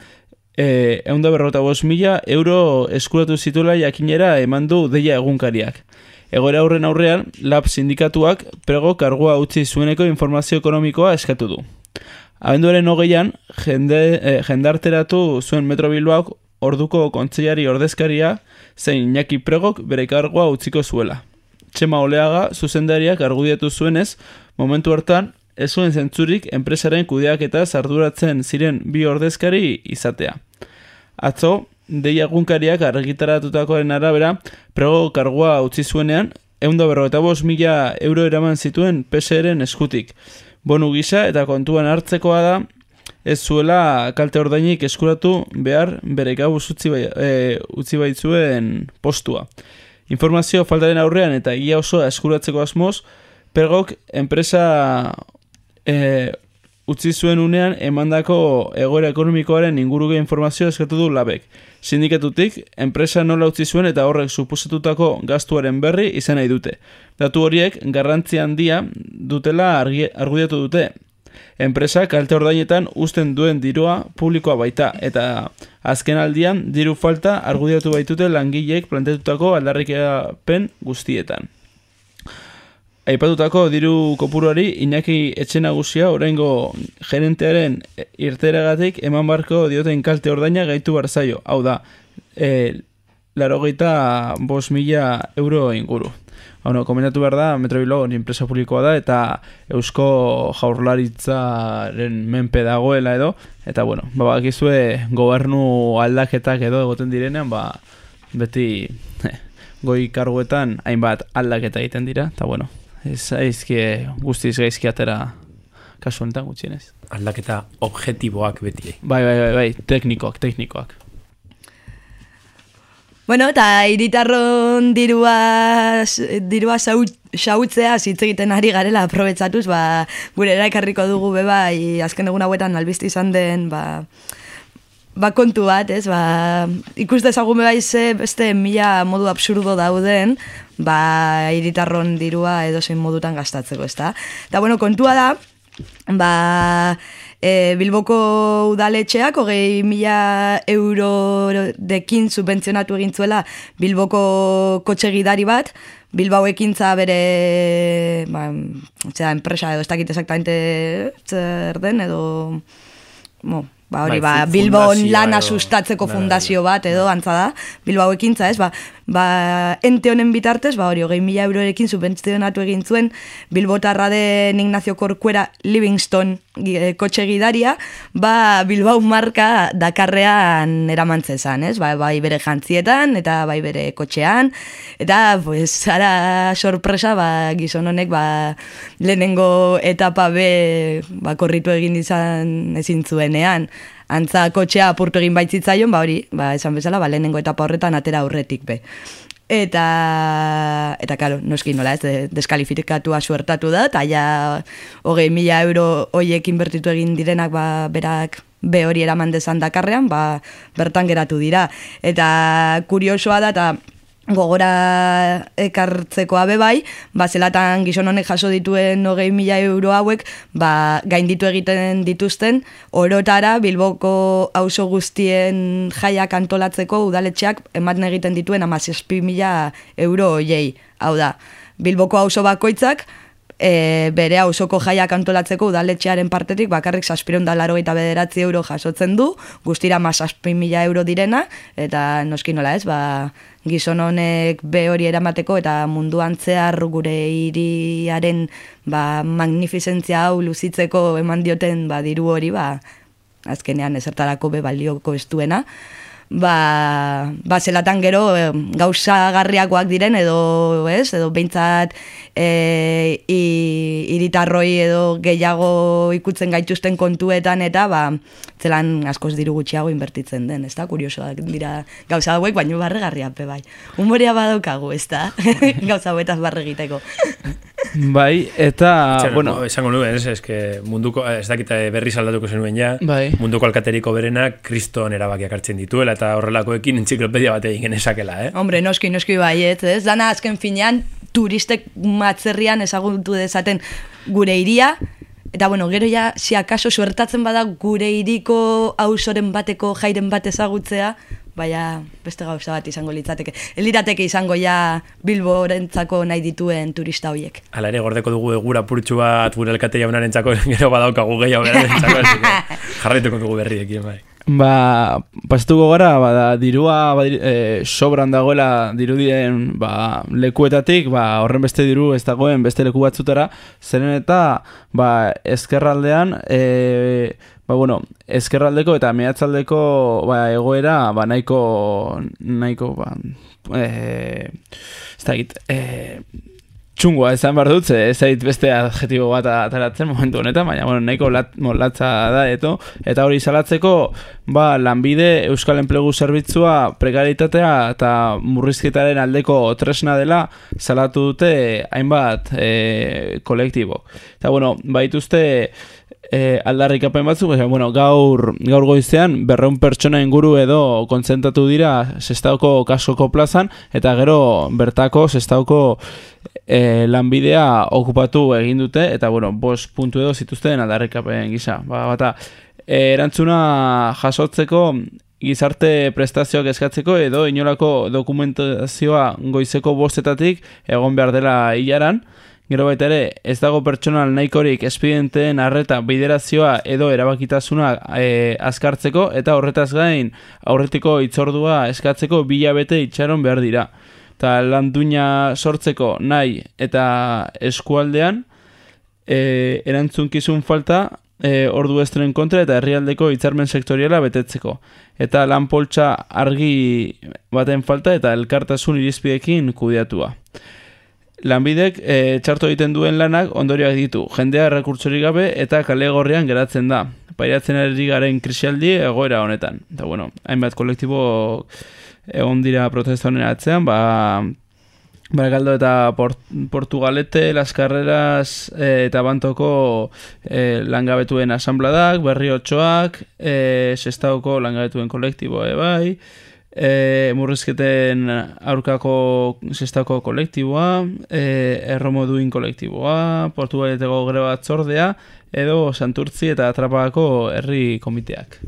e, eunda berrogeita bost mila euro eskuratu zituela jakinera eman du deia egunkariak. Egoera aurren aurrean, lab sindikatuak prego kargua utzi zueneko informazio ekonomikoa eskatu du. Abenduaren hogeian, jende, eh, jendarteratu zuen Metro Bilbaok orduko kontseiari ordezkaria zein Iñaki Pregok bere kargoa utziko zuela. Txema Oleaga zuzendariak argudiatu zuenez, momentu hartan, ez zuen zentzurik enpresaren kudeak eta arduratzen ziren bi ordezkari izatea. Atzo, deia egunkariak argitaratutakoaren arabera, prego kargoa utzi zuenean, eunda berroeta bost mila euro eraman zituen PSR-en eskutik. Bonu gisa eta kontuan hartzekoa da, ez zuela kalte ordainik eskuratu behar bere gabuz utzi, bai, e, utzi baitzuen postua. Informazio faltaren aurrean eta ia osoa eskuratzeko asmoz, pergok enpresa e, utzi zuen unean emandako egoera ekonomikoaren inguruko informazioa eskatu du labek. Sindikatutik, enpresa nola utzi zuen eta horrek supusatutako gastuaren berri izan nahi dute. Datu horiek garrantzi handia dutela argudiatu dute. Enpresa kalte ordainetan uzten duen dirua publikoa baita eta azken aldian diru falta argudiatu baitute langileek plantetutako aldarrikapen guztietan. Aipatutako diru kopuruari Iñaki etxe nagusia oraingo gerentearen irteragatik eman barko dioten kalte ordaina gaitu barzaio. Hau da, e, laro bos mila euro inguru. Hau no, komentatu behar da, Metro Bilbao enpresa publikoa da, eta Eusko Jaurlaritzaren menpe dagoela edo, eta bueno, ba, bakizue gobernu aldaketak edo egoten direnean, ba, beti *laughs* goi karguetan hainbat aldaketa egiten dira, eta bueno, ez aizkie guztiz gaizki atera kasu honetan gutxienez. Aldaketa objektiboak beti. Bai, bai, bai, bai, teknikoak, teknikoak. Bueno, eta iritarron dirua, dirua xautzea hitz egiten ari garela aprobetsatuz, ba, gure ekarriko dugu beba, azken egun hauetan albizti izan den, ba, ba kontu bat, ez, ba, ikus dezagun beba ize, beste mila modu absurdo dauden, ba, iritarron dirua edozein modutan gastatzeko, ez da. Eta, bueno, kontua da, ba, e, Bilboko udaletxeak hogei mila euro dekin subentzionatu egin zuela Bilboko kotxe gidari bat, Bilbao ekintza bere ba, txea, enpresa edo ez dakit exactamente zer den edo mo, ba, hori, Bai, ba, Bilbon lana edo- sustatzeko fundazio bat edo antza da, Bilbao ekintza ez, ba, ba, ente honen bitartez, ba, hori, hogei mila eurorekin subentzionatu egin zuen Bilbotarra den Ignacio Corcuera Livingston eh, kotxe gidaria, ba, Bilbao marka dakarrean eramantzezan, ez, ba, bai bere jantzietan, eta bai bere kotxean, eta, pues, ara sorpresa, ba, gizon honek, ba, lehenengo etapa be, ba, korritu egin izan ezin zuenean, antza kotxea apurtu egin baitzitzaion, ba hori, ba, esan bezala, ba, lehenengo etapa horretan atera aurretik be. Eta, eta karo, noski nola ez, de- deskalifikatua suertatu da, eta ja hogei mila euro hoiek inbertitu egin direnak, ba, berak be hori eraman dezan dakarrean, ba, bertan geratu dira. Eta kuriosoa da, eta gogora ekartzekoa be bai, ba, zelatan gizon honek jaso dituen hogei mila euro hauek, ba, gainditu egiten dituzten, orotara Bilboko auzo guztien jaiak antolatzeko udaletxeak ematen egiten dituen amazazpi mila euro hoiei. Hau da, Bilboko auzo bakoitzak, e, bere auzoko jaiak antolatzeko udaletxearen partetik bakarrik saspiron da laro eta bederatzi euro jasotzen du, guztira mazazpi mila euro direna, eta noski nola ez, ba, gizon honek be hori eramateko eta munduan zehar gure hiriaren ba, magnifizentzia hau luzitzeko eman dioten ba, diru hori, ba, azkenean ezertarako be balioko ez duena, ba, ba zelatan gero e, gauzagarriakoak diren edo, ez, edo behintzat e, i, iritarroi edo gehiago ikutzen gaituzten kontuetan eta ba, zelan askoz diru gutxiago inbertitzen den, ez da, kuriosoak dira gauza hauek, baino barregarria pe bai. Humorea badaukagu, ez da, *laughs* gauza hauetaz barre egiteko. Bai, eta, Txera, bueno, esango nuen, ez, ez, que munduko, ez dakit eh, berri saldatuko zenuen ja, Bai. munduko alkateriko berenak kriston erabakiak hartzen dituela, eta horrelakoekin entziklopedia bat egin genezakela, eh? Hombre, noski, noski baiet, ez? Dana azken finean, turistek matzerrian ezagutu dezaten gure iria, eta bueno, gero ja, si akaso suertatzen bada gure iriko ausoren bateko jairen bat ezagutzea, baina beste gauza bat izango litzateke. Elirateke izango ja Bilborentzako nahi dituen turista hoiek. Hala ere gordeko dugu egura purtsu bat gure alkate jaunaren txako, *laughs* gero badaukagu gehiago beraren *laughs* txako, así que jarraituko dugu berriekin, bai. Ba, pasatuko gara, bada, dirua ba, e, sobran dagoela dirudien ba, lekuetatik, ba, horren beste diru ez dagoen beste leku batzutara, zeren eta ba, ezkerraldean, e, ba, bueno, ezkerraldeko eta mehatzaldeko ba, egoera ba, nahiko, nahiko, ba, e, ez da egit, e, txungoa esan behar dut, ez zait beste adjetibo bat ataratzen momentu honetan, baina bueno, nahiko lat, molatza da eto, eta hori salatzeko ba, lanbide Euskal Enplegu Zerbitzua prekaritatea eta murrizketaren aldeko tresna dela salatu dute hainbat e, kolektibo. Eta bueno, baituzte e, aldarrikapen batzuk, baina, bueno, gaur, gaur goizean berreun pertsona inguru edo kontzentratu dira sestauko kaskoko plazan, eta gero bertako sestauko e, lanbidea okupatu egin dute, eta bueno, bost puntu edo zituzten aldarrikapen gisa. Ba, bata, e, erantzuna jasotzeko gizarte prestazioak eskatzeko edo inolako dokumentazioa goizeko bostetatik egon behar dela hilaran, Gero baita ere, ez dago pertsonal nahikorik espidenteen arreta biderazioa edo erabakitasuna e, azkartzeko eta horretaz gain aurretiko itzordua eskatzeko bilabete itxaron behar dira. Eta landuina sortzeko nahi eta eskualdean e, erantzunkizun falta e, ordu estren kontra eta herrialdeko hitzarmen sektoriala betetzeko. Eta lan poltsa argi baten falta eta elkartasun irizpidekin kudiatua. Lanbidek e, txarto egiten duen lanak ondorioak ditu, jendea errekurtsorik gabe eta kale gorrian geratzen da. Pairatzen ari garen krisialdi egoera honetan. Eta bueno, hainbat kolektibo egon dira protesta honen atzean, ba, Barakaldo eta Port Portugalete, Las Carreras e, eta Bantoko e, langabetuen asambladak, berri otxoak, e, sestauko langabetuen kolektiboa bai, e, murrizketen aurkako sestauko kolektiboa, e, erromoduin kolektiboa, Portugaleteko greba batzordea, edo Santurtzi eta Atrapagako herri komiteak.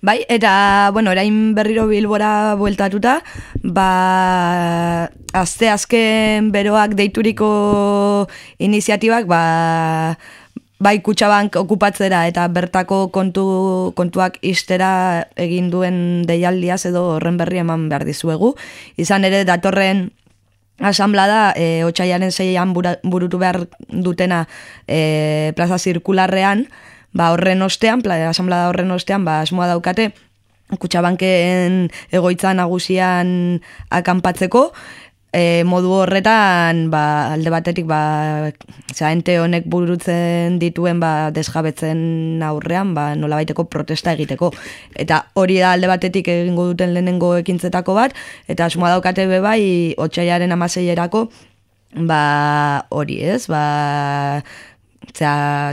Bai, eta, bueno, erain berriro bilbora bueltatuta, ba, azte azken beroak deituriko iniziatibak, ba, bai kutsabank okupatzera eta bertako kontu, kontuak istera egin duen deialdiaz edo horren berri eman behar dizuegu. Izan ere, datorren asamblada, e, otxaiaren zeian burutu behar dutena e, plaza zirkularrean, ba horren ostean, pla, asamblada horren ostean, ba asmoa daukate kutsabanken egoitza nagusian akanpatzeko, e, modu horretan ba, alde batetik ba, ente honek burutzen dituen ba, desjabetzen aurrean ba, nola baiteko protesta egiteko. Eta hori da alde batetik egingo duten lehenengo ekintzetako bat, eta asmoa daukate be bai otxaiaren amaseierako ba, hori ez, ba, zera,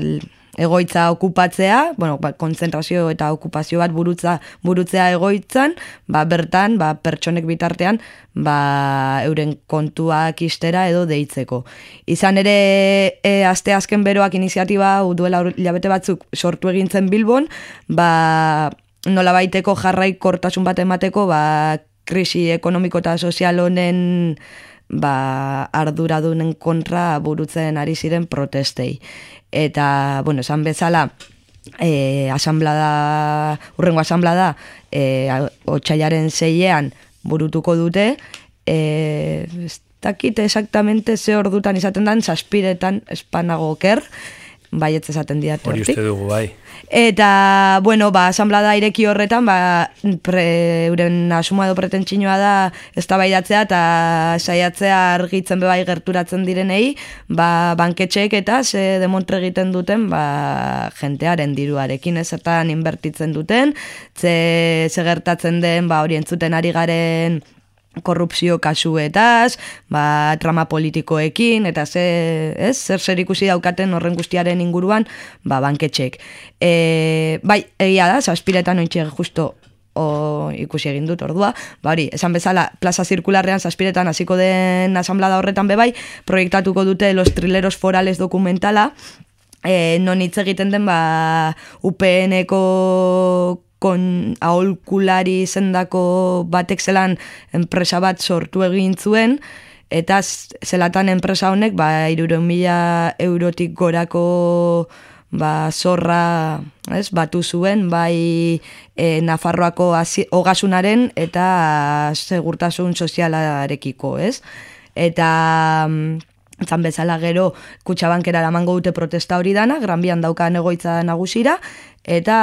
egoitza okupatzea, bueno, ba, konzentrazio eta okupazio bat burutza, burutzea egoitzan, ba, bertan, ba, pertsonek bitartean, ba, euren kontuak istera edo deitzeko. Izan ere, e, aste azken beroak iniziatiba, duela labete batzuk sortu egintzen Bilbon, ba, nola baiteko jarrai kortasun bat emateko, ba, krisi ekonomiko eta sozial honen ba, arduradunen kontra burutzen ari ziren protestei eta, bueno, esan bezala, e, asamblada, urrengo asamblada, e, otxailaren zeiean burutuko dute, e, ez dakit exactamente ze ordutan izaten dan, saspiretan espanago ker, baietz esaten diate Hori uste dugu, bai. Eta, bueno, ba, asamblada ireki horretan, ba, pre, euren asuma edo pretentsinoa da eztabaidatzea eta saiatzea argitzen bebai gerturatzen direnei, ba, banketxeek eta ze demontre egiten duten, ba, jentearen diruarekin, ez zertan inbertitzen duten, ze, ze gertatzen den, ba, hori entzuten ari garen korrupzio kasuetaz, ba, trama politikoekin, eta ze, ez, zer zer ikusi daukaten horren guztiaren inguruan, ba, banketxek. E, bai, egia da, zazpiretan ointxe justo o, ikusi egin dut ordua, ba hori, esan bezala, plaza zirkularrean zazpiretan hasiko den asamblada horretan bebai, proiektatuko dute Los Trileros Forales dokumentala, e, non hitz egiten den ba UPN-eko kon aholkulari izendako batek zelan enpresa bat sortu egin zuen, eta zelatan enpresa honek ba, irureun mila eurotik gorako ba, zorra ez, batu zuen, bai e, Nafarroako hazi- ogasunaren eta segurtasun sozialarekiko, ez? Eta mm, Zan bezala gero kutsabankera eramango dute protesta hori dana, Granbian daukan egoitza nagusira, eta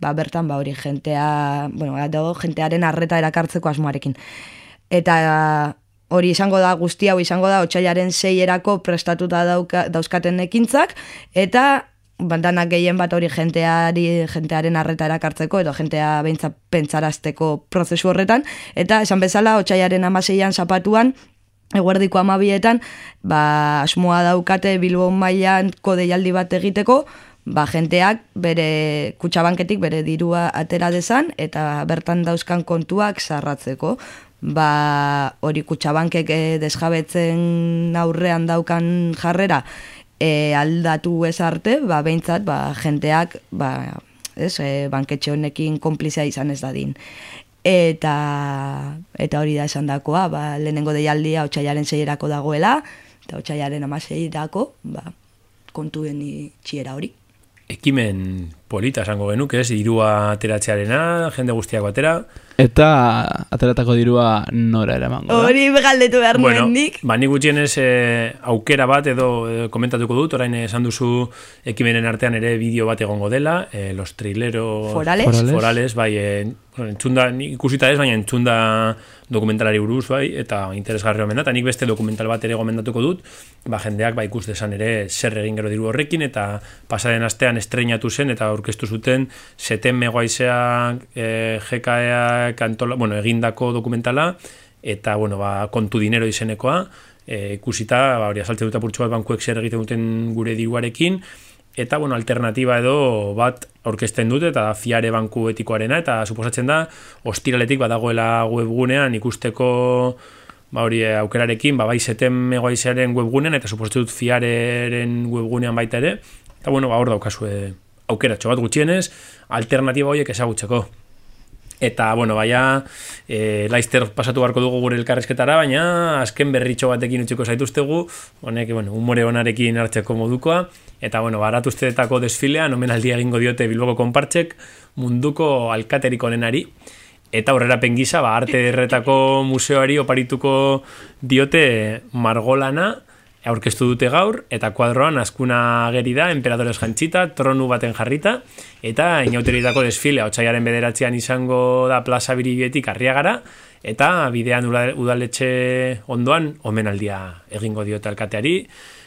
ba, bertan ba hori jentea, bueno, dago jentearen arreta erakartzeko asmoarekin. Eta hori izango da, guzti hau izango da, otxailaren seierako prestatuta dauka, dauzkaten ekintzak, eta bandanak gehien bat hori jenteari, jentearen arreta erakartzeko, edo jentea behintzat pentsarazteko prozesu horretan, eta esan bezala, otxailaren amaseian zapatuan, eguerdiko amabietan, ba, asmoa daukate Bilbo mailan kodeialdi bat egiteko, ba, jenteak bere kutsabanketik bere dirua atera dezan, eta bertan dauzkan kontuak zarratzeko. Ba, hori kutsabankek eh, desjabetzen aurrean daukan jarrera e, aldatu ez arte, ba, behintzat, ba, jenteak, ba, ez, e, banketxe honekin konplizea izan ez dadin. Eta, eta hori da esan dakoa, ba, lehenengo deialdia otxailaren zeierako dagoela, eta otxailaren amaseirako, ba, kontuen txiera hori. Ekimen polita esango genuk, ez? Dirua ateratzearena, jende guztiak batera. Eta ateratako dirua nora eramango da. Hori galdetu behar Bueno, nuen nik. ba, nik gutxienez eh, aukera bat edo eh, komentatuko dut, orain esan duzu ekimenen artean ere bideo bat egongo dela, eh, los trileros Forales? Forales. forales bai, eh, entzunda, nik ikusita ez, baina entzunda dokumentalari buruz, bai, eta interesgarri omen da, eta nik beste dokumental bat ere gomendatuko dut, ba, jendeak ba, ikus desan ere zer egin gero diru horrekin, eta pasaden astean estreinatu zen, eta aurkeztu zuten, seten megoaizeak, eh, GKEak antola, bueno, egindako dokumentala, eta, bueno, ba, kontu dinero izenekoa, e, ikusita, ba, hori azaltzen dut apurtxo bat bankuek zer egiten duten gure diruarekin, eta, bueno, alternatiba edo bat aurkezten dute, eta fiare banku etikoarena, eta suposatzen da, ostiraletik badagoela webgunean ikusteko ba hori eh, aukerarekin, ba bai seten megoaizearen webgunean, eta suposatzen dut fiareren webgunean baita ere, eta bueno, ba hor daukazue aukeratxo bat gutxienez, alternatiba horiek ezagutzeko. Eta, bueno, baina, e, laizter pasatu beharko dugu gure elkarrezketara, baina azken berritxo batekin utziko zaituztegu, honek, bueno, humore onarekin hartzeko modukoa, eta, bueno, baratuzteetako desfilean, omenaldi egingo diote Bilboko konpartxek, munduko alkaterik onenari, eta horrera pengisa, ba, arte derretako museoari oparituko diote margolana, aurkeztu dute gaur, eta kuadroan askuna ageri da, emperadores jantzita, tronu baten jarrita, eta inauteritako desfilea, otxaiaren bederatzean izango da plaza biribietik arriagara, eta bidean udaletxe ondoan, omenaldia egingo diote alkateari,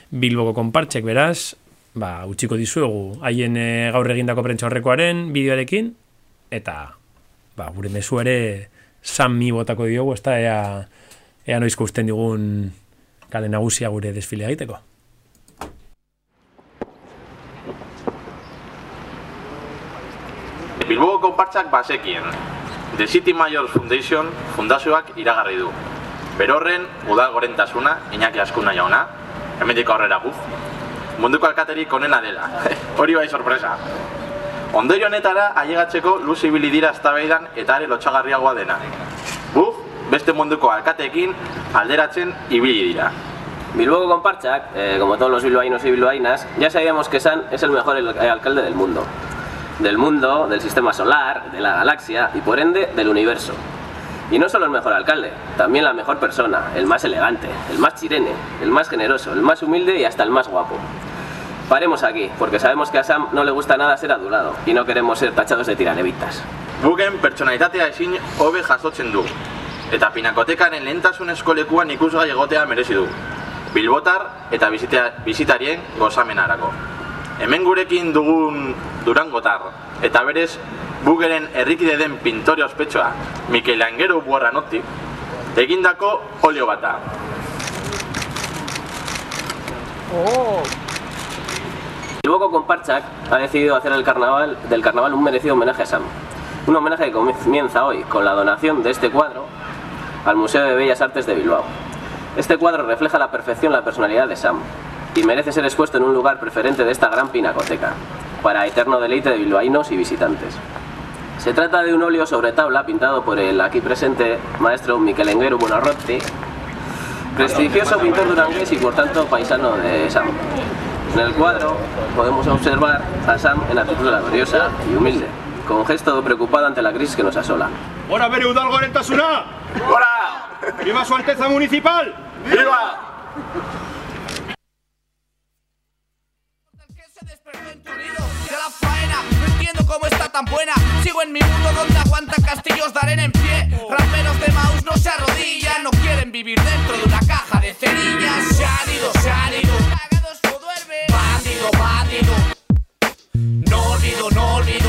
Bilboko konpartxek beraz, ba, utziko dizuegu, haien eh, gaur egindako prentsa horrekoaren bideoarekin, eta ba, gure mezu ere sanmi botako diogu, ez da, ea, ea noizko usten digun kale nagusia gure desfilea egiteko. Bilboko konpartzak basekien. The City Majors Foundation fundazioak iragarri du. Berorren, udal gorentasuna, Iñaki Askuna jauna, hemendik aurrera guz, munduko alkaterik onena dela. *laughs* Hori bai sorpresa. Ondorio honetara ailegatzeko luzi ibili dira eztabaidan eta are lotxagarriagoa dena. Buf, beste munduko alkateekin alderatzen ibili dira. Bilbao Comparchac, eh, como todos los bilbaínos y bilbaínas, ya sabíamos que San es el mejor eh, alcalde del mundo. Del mundo, del sistema solar, de la galaxia y por ende del universo. Y no solo el mejor alcalde, también la mejor persona, el más elegante, el más chirene, el más generoso, el más humilde y hasta el más guapo. Paremos aquí, porque sabemos que a Sam no le gusta nada ser adulado y no queremos ser tachados de tiralevitas. Gugen pertsonalitatea ezin hobe jasotzen du. Eta pinakotekaren lehentasunezko lekuan ikusgai egotea merezi du. Bilbotar eta bizita, bizitarien gozamenarako. Hemen gurekin dugun durangotar, eta berez Bugeren herrikide den pintore ospetxoa, Mikel Angero Buarranotti, egindako olio bata. Bilboko Comparchak ha decidido hacer el carnaval, del carnaval un merecido homenaje a Sam. Un homenaje que comienza hoy con la donación de este cuadro al Museo de Bellas Artes de Bilbao. Este cuadro refleja la perfección la personalidad de Sam y merece ser expuesto en un lugar preferente de esta gran pinacoteca, para eterno deleite de bilbaínos y visitantes. Se trata de un óleo sobre tabla pintado por el aquí presente maestro Miquel Enguero Buonarroti, prestigioso pintor durangués y por tanto paisano de Sam. En el cuadro podemos observar a Sam en actitud laboriosa y humilde, con gesto preocupado ante la crisis que nos asola. Hora bere udalgorentasuna! Hora! ¡Viva su Alteza Municipal! ¡Viva! cómo está tan buena Sigo en mi mundo donde aguantan castillos de arena en pie Raperos de mouse no se arrodillan No quieren vivir dentro de una caja de cerillas Se han ido, se han ido Cagados no duermen Bandido, bandido No olvido, no olvido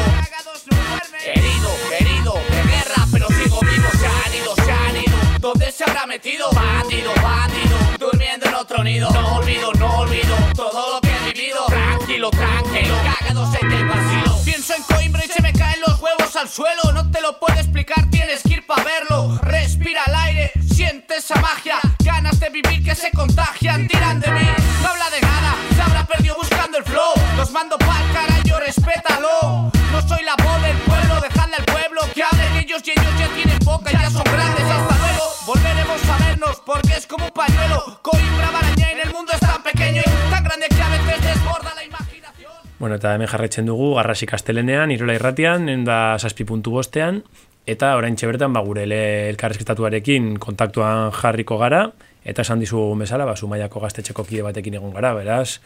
¿Dónde se habrá metido? Bandido, bandido Durmiendo en otro nido. No olvido, no olvido Todo lo que he vivido. Tranquilo, tranquilo Cagados en el vacío Pienso en Coimbra y se me caen los huevos al suelo. No te lo puedo explicar, tienes que ir para verlo. Respira el aire, siente esa magia. Ganas de vivir que se contagian Tiran de mí, no habla de nada Se habrá perdido buscando el flow. Los mando pa'l carajo, respétalo Bueno, eta hemen jarraitzen dugu Garrasi Kastelenean, Irola Irratian, enda saspi puntu bostean, eta orain bertan ba, gure elkarrezketatuarekin kontaktuan jarriko gara, eta esan dizu bezala, ba, Zumaiako gaztetxeko kide batekin egon gara, beraz,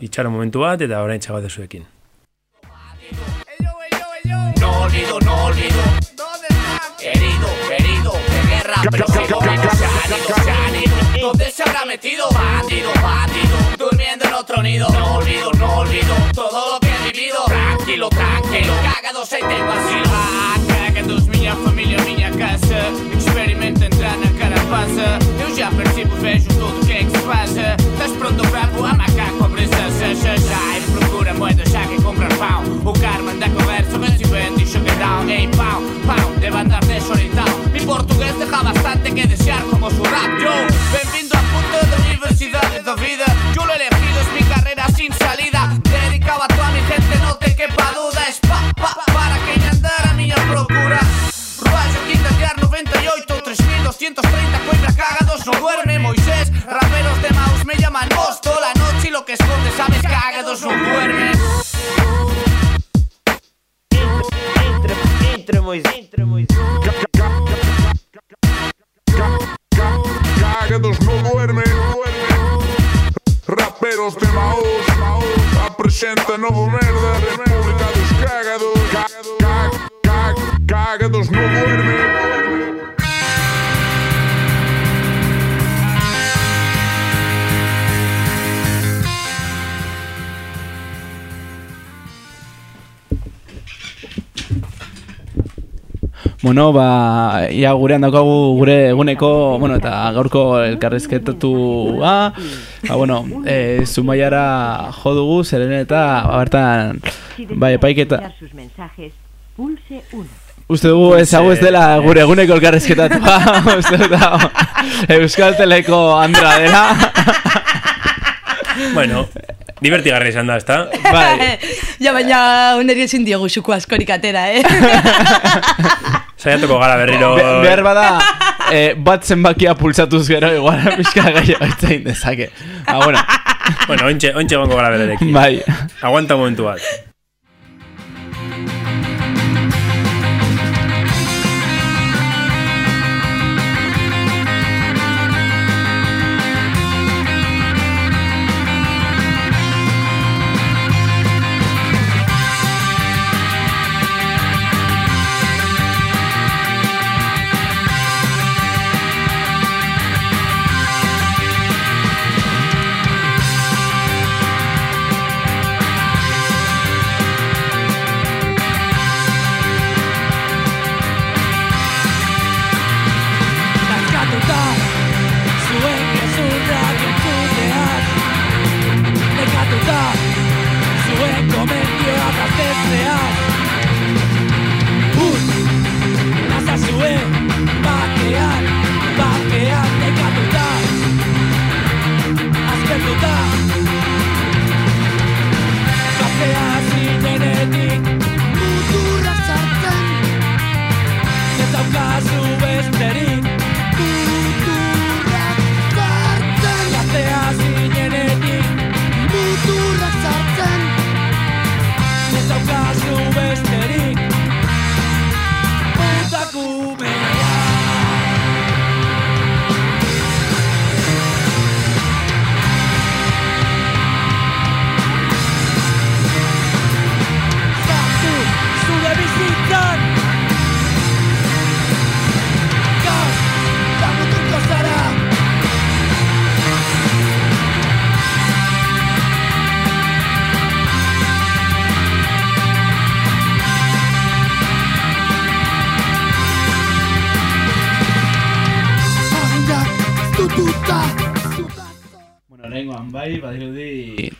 itxaro momentu bat, eta orain txabat zuekin. No olvido, no olvido ¿Dónde está? Herido, herido, de guerra Pero sigo vivo, se han ido, se han ido ¿Dónde se habrá metido? Bandido, bandido Durmiendo en otro nido. No olvido, no olvido Todo lo que he vivido. Tranquilo, tranquilo Cagados en el vacío Ah, cagados, minha família, minha casa Experimento entrar na carapaça Eu já percebo, vejo tudo o que é que se passa Estás pronto para voar macaco, a presença já já E procura moeda, já que comprar pão O karma anda conversa, e e pau, pau, debe andar desorientado Mi portugués deja bastante que desear como su rap Yo, bem-vindo a puta da universidade da vida Yo lo elegido, es mi carrera sin salida. Dedicado a toda mi gente, no te quepa duda. Es pa, pa, para quem andar a minha procura. Ruayo, Quinta de Ar 98 3230, Coimbra, cagados, no duerme. Moisés, raperos de mouse me llaman vos Toda la noche y lo que esconde, sabes, cagados, no duerme Entra, Moisés. Entra, Moisés. Cágados no duermen. Raperos de Maús. Apresenta novo merda. República dos Cágados. Cágados no duermen. Bueno, ba, ia gurean daukagu gure eguneko, bueno, eta gaurko elkarrezketatua, ba, bueno, e, Zumaiara jo dugu, zeren eta, ba, bertan, bai, epaiketa, sus mensajes, pulse 1. uste dugu ez hau ez dela gure eguneko elkarrezketatua, *laughs* uste dut hau, Euskal Teleko Andra dela, Bueno, divertigarria izan da, ezta? bai, *laughs* ja, baina oneri ezin diogu xuku askorik atera, eh? *laughs* Saiatuko gara berriro... Be, behar bada, eh, bat zenbakia pulsatuz gero, igual *laughs* pixka gehiago itzain dezake. Ah, bueno. bueno, ointxe, ointxe gongo gara bererekin. Bai. Aguanta momentu bat.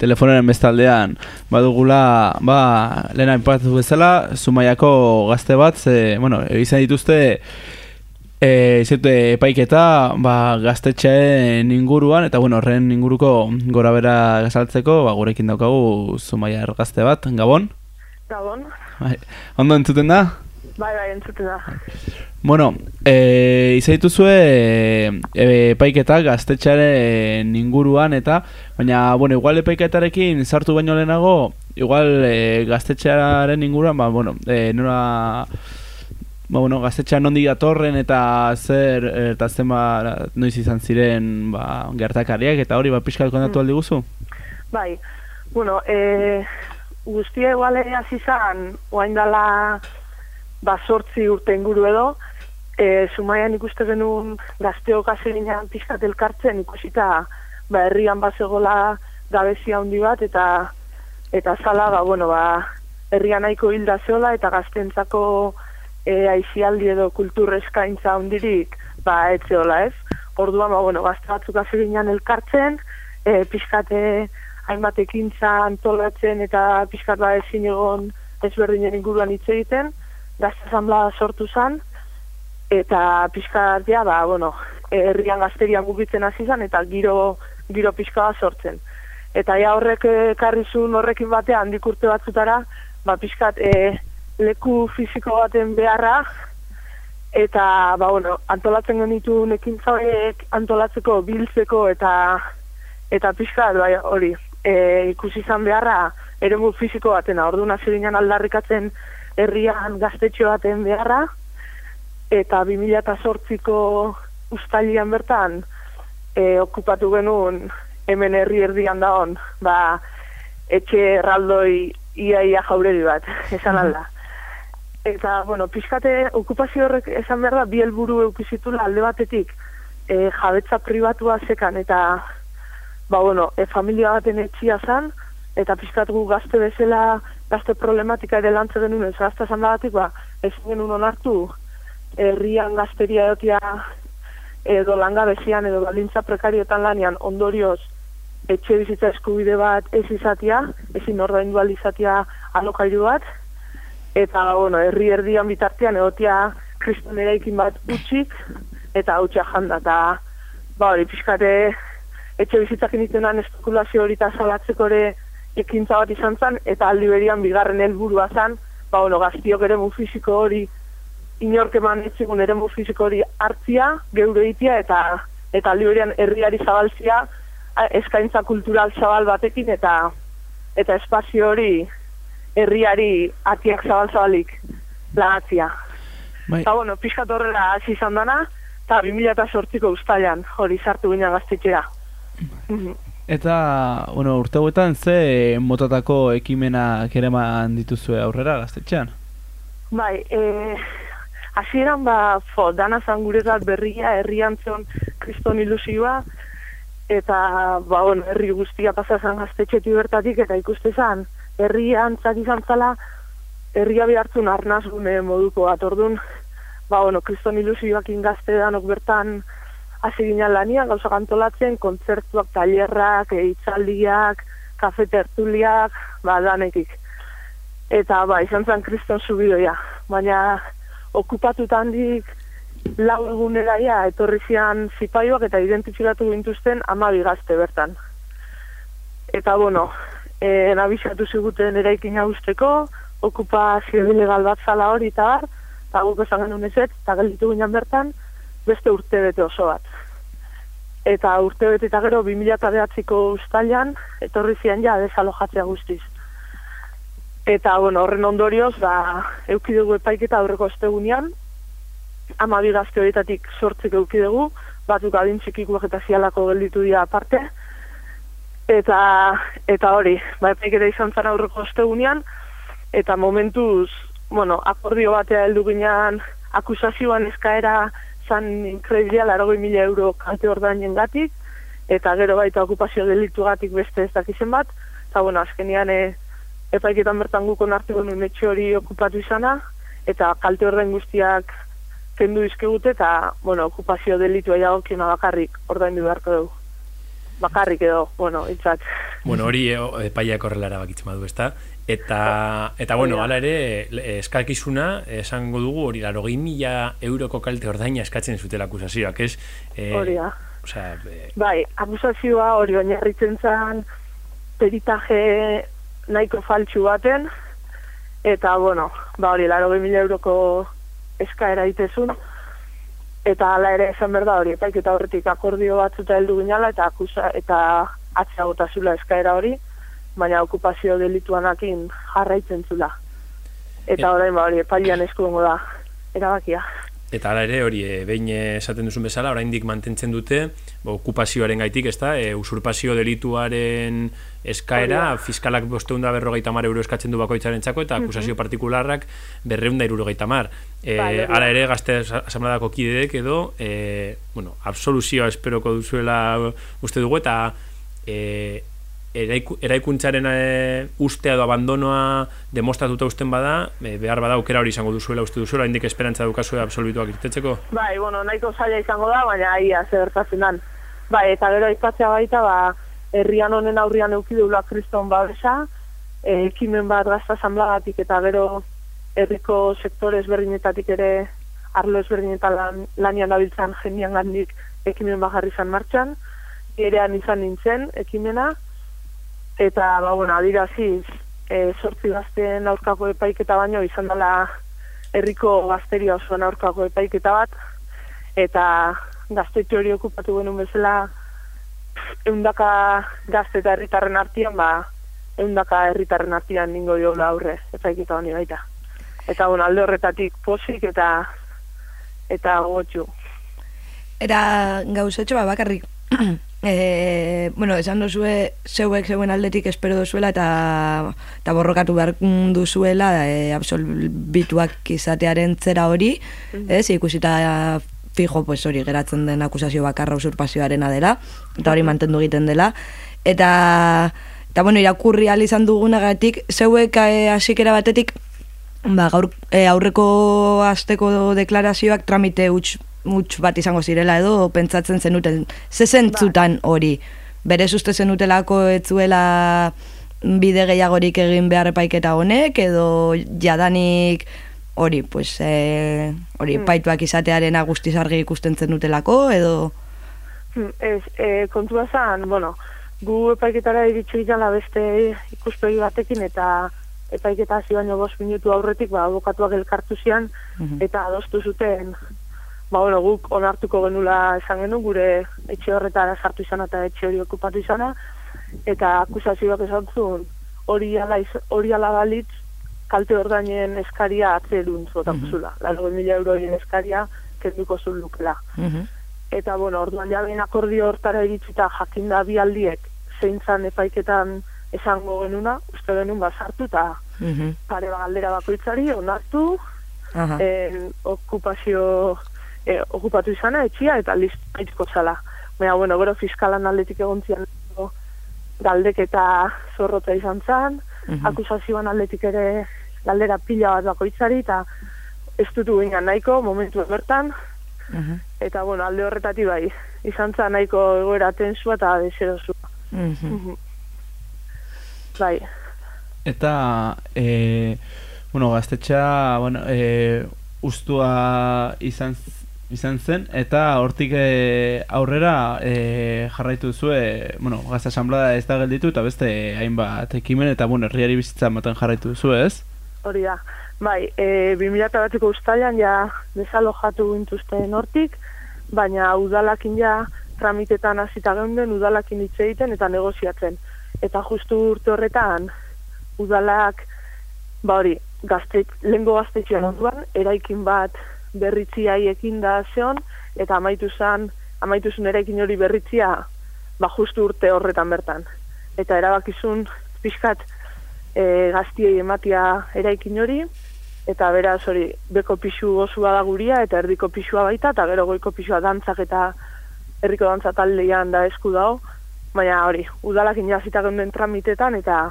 Telefonaren bestaldean badugula, ba, lehen aipatu bezala, Zumaiako gazte bat, ze, bueno, izan dituzte e, izate epaiketa ba, gaztetxeen inguruan, eta bueno, horren inguruko gora bera gazaltzeko, ba, gurekin daukagu Zumaiar gazte bat, Gabon? Gabon. Bai, ondo entzuten da? Bai, bai, entzuten da. Bueno, e, izan dituzue e, epaiketa gaztetxearen inguruan eta, baina, bueno, igual epaiketarekin sartu baino lehenago, igual e, gaztetxearen inguruan, ba, bueno, e, nora, ba, bueno, gaztetxean nondik datorren eta zer, eta zen ba, noiz izan ziren, ba, gertakariak eta hori, ba, pixkat kontatu aldi guzu? Bai, bueno, e, guztia igual hasi izan, oain dala ba, sortzi urte inguru edo, e, Zumaian ikuste genuen gazteok hasi ginen pixkat elkartzen ikusita ba, herrian bazegola gabezia handi bat eta eta zala, ba, bueno, ba, herrian nahiko hilda zeola eta gaztentzako e, aizialdi edo kultur eskaintza handirik ba, etzeola ez. Orduan, ba, bueno, gazte batzuk hasi ginen elkartzen, e, pixkate hainbat ekintza antolatzen eta pixkat ba ezin egon ezberdinen inguruan hitz egiten, gazte asamblea sortu zen, eta pixkat ja, ba, bueno, herrian gazterian gubitzen hasi zen, eta giro, giro pixka sortzen. Eta ja horrek ekarri zuen horrekin batean handik urte batzutara, ba, pixkat e, leku fisiko baten beharra, eta, ba, bueno, antolatzen genitu ekintza horiek antolatzeko, biltzeko, eta eta pixkat, bai, hori, e, ikusi izan beharra, eremu fisiko batena, orduan hasi ginen aldarrikatzen herrian gaztetxo baten beharra, eta 2008ko ustalian bertan e, okupatu genuen hemen herri erdian daon, ba, etxe erraldoi iaia jaureri bat, *laughs* esan alda. Eta, bueno, pixkate okupazio horrek esan behar da, bi helburu eukizitula alde batetik e, jabetza pribatua sekan, eta, ba, bueno, e, familia baten etxia zan, eta pixkat gu gazte bezala, gazte problematika ere lantze genuen, ez gazte esan da batik, ba, ez genuen onartu, herrian gazteria egotia edo langabezian edo balintza prekarioetan lanian ondorioz etxe bizitza eskubide bat ez izatia, ezin ordaindu izatia alokairu bat, eta, bueno, herri erdian bitartean egotia kriston eraikin bat utxik, eta utxa janda, eta, ba, hori, pixkate, etxe bizitzak initenan espekulazio hori eta salatzeko ere ekintza bat izan zen, eta aldi berian bigarren helburua zen, ba, bueno, gaztiok ere mu fisiko hori inork eman etzigun ere mu fisiko hori hartzia, geure itia, eta eta aldi berian herriari zabaltzia, eskaintza kultural zabal batekin, eta eta espazio hori herriari atiak zabal zabalik lagatzia. Bai. Eta, bueno, pixkat horrela hasi izan dana, eta 2008ko ustailan hori sartu ginen gaztetxera. Mhm. Eta, bueno, urte hauetan ze motatako ekimenak ere dituzue aurrera gaztetxean? Bai, e, hasieran ba, fo, dana zan guretzat berria, herrian zion kriston ilusioa, eta, ba, bueno, herri guztia pasa zan gaztetxetik bertatik, eta ikuste zan, herrian zat izan zala, herria behartzun arnazgune moduko bat, orduan, ba, bueno, kriston ilusioak ingazte danok bertan hasi ginen lanian, gauzak antolatzen, kontzertuak, tailerrak, hitzaldiak, kafe tertuliak, ba, danekik. Eta, ba, izan zen kriston subidoia. Baina, okupatuta handik lau egunera ja, etorri zian zipaioak eta identifikatu gintuzten amabi gazte bertan. Eta, bueno, e, nabixatu ziguten eraikina usteko, okupazio ilegal bat zala hori eta bar, eta guk esan genuen ezet, eta gelditu ginen bertan, beste urtebete oso bat. Eta urtebete eta gero 2009ko ustailan, etorri zian ja desalojatzea guztiz. Eta, bueno, horren ondorioz, ba, euki dugu epaiketa aurreko ostegunean, ama bi gazte horietatik sortzik euki dugu, batzuk adin txikikuak eta zialako gelditu dira aparte, eta, eta hori, ba, epaiketa izan zen aurreko ostegunean, eta momentuz, bueno, akordio batea heldu ginean, akusazioan eskaera zan inkredilia, larogoi mila euro kalte ordainen gatik, eta gero baita okupazio delitu gatik beste ez dakizen bat, eta bueno, azkenian e, epaiketan bertan gukon hartu genuen etxe hori okupatu izana, eta kalte ordain guztiak kendu dizkigute, eta, bueno, okupazio delitua jagokiena bakarrik ordaindu beharko dugu. bakarrik edo, bueno, itzat. Bueno, hori e, epaiak horrela erabakitzen badu, ezta? Eta, eta bueno, hala ere, eskakizuna, esango dugu, hori, laro mila euroko kalte ordaina eskatzen zutela akusazioak, ez? Eh, Hori da. Osea, eh, Bai, akusazioa hori oinarritzen zen peritaje nahiko faltsu baten, eta, bueno, ba hori, laro mila euroko eskaera itezun, eta hala ere esan behar da hori, epaik eta horretik akordio batzuta heldu ginala, eta akusa, eta atzea botazula eskaera hori, baina okupazio delituanakin jarraitzen zula. Eta orain ba hori, epailean eskuengo da, erabakia. Eta hala ere, hori, e, behin eh, esaten duzun bezala, oraindik mantentzen dute, bo, okupazioaren gaitik, ezta, e, usurpazio delituaren eskaera, da. fiskalak bosteunda berrogeita mar euro eskatzen du bakoitzaren txako, eta akusazio partikularrak berreunda irurogeita mar. E, da. hala ere, gazte asamladako kideek edo, e, bueno, absoluzioa esperoko duzuela uste dugu, eta e, eraiku, eraikuntzaren e, ustea edo abandonoa demostratuta usten bada, e, behar bada aukera hori izango duzuela uste duzuela, indik esperantza dukazue absolbituak irtetzeko. Bai, bueno, nahiko zaila izango da, baina ia zer gertatzen dan. Bai, eta gero aipatzea baita, ba, herrian honen aurrian eukidula kriston babesa, e, ekimen bat gazta asamblagatik eta gero herriko sektore ezberdinetatik ere arlo ezberdinetan lan, lanian dabiltzan jendian gandik ekimen bat jarri zan martxan, erean izan nintzen ekimena, eta, ba, bueno, adiraziz, e, sortzi gazteen aurkako epaiketa baino izan dela herriko gazteria osoan aurkako epaiketa bat, eta gaztetxo hori okupatu genuen bezala eundaka gazte eta herritarren artian, ba, eundaka herritarren artian ningo diola aurre, epaiketa honi baita. Eta, bueno, alde horretatik posik eta eta gotxu. Era gauzetxo bakarrik. *clears throat* e, bueno, esan duzue zeuek zeuen aldetik espero duzuela eta, eta borrokatu behar duzuela e, absolbituak izatearen zera hori, ez, ikusita fijo, pues hori geratzen den akusazio bakarra usurpazioarena dela, eta hori mantendu egiten dela. Eta, eta bueno, irakurri izan dugunagatik, zeuek e, hasikera batetik, ba, gaur, e, aurreko asteko deklarazioak tramite huts huts bat izango zirela edo pentsatzen zenuten ze zentzutan hori? Berez uste zenutelako etzuela bide gehiagorik egin behar epaiketa honek edo jadanik hori pues eh, hori Hmm. epaituak izatearen guztiz argi ikusten zenutelako edo? Hmm, Ez, e, kontua zan, bueno, gu epaiketara iritsi gitala beste ikuspegi batekin eta epaiketa hasi baino bost minutu aurretik ba, abokatuak elkartu zian eta adostu zuten ba, bueno, guk onartuko genula esan genu gure etxe horretara sartu izana eta etxe hori okupatu izana eta akusazioak esan zuen hori ala, hori ala balitz kalte ordainen eskaria atzerun zotako zula. Largo mila euroien eskaria kenduko zuen lukela. Eta, bueno, orduan ja behin akordio hortara iritsita jakinda bi aldiek zeintzan epaiketan esango genuna, uste genuen basartu eta pare bat galdera bakoitzari onartu, Aha. en, okupazio eh, okupatu izana etxia eta listo aitzko zala. Baina, bueno, gero fiskalan aldetik egon zian galdeketa zorrota izan zan, Mhm. akusazioan aldetik ere galdera pila bat bakoitzari eta ez dutu ginen nahiko momentu bertan, eta bueno, alde horretatik bai, izan zan nahiko egoera tensua eta deserosua. Mhm. Bai, Eta, e, bueno, gaztetxea, bueno, e, ustua izan, izan zen, eta hortik e, aurrera e, jarraitu zue, bueno, gazte asamblea ez da gelditu, eta beste hainbat ekimen, eta, bueno, herriari bizitza ematen jarraitu duzu, ez? hori da. Bai, e, 2008ko ustailan ja desalojatu gintuzten hortik, baina udalakin ja tramitetan hasita geunden udalakin hitz egiten eta negoziatzen. Eta justu urte horretan udalak ba hori, gazte, lengo gaztetxean onduan, eraikin bat berritziai ekin da zeon, eta amaitu zan, amaitu zuen eraikin hori berritzia, ba justu urte horretan bertan. Eta erabakizun pixkat e, gaztiei ematia eraikin hori, eta beraz hori beko pixu osua da guria, eta erdiko pixua baita, eta gero goiko pixua dantzak eta herriko dantza taldean da esku dago, baina hori, udalakin jazita geunden tramitetan, eta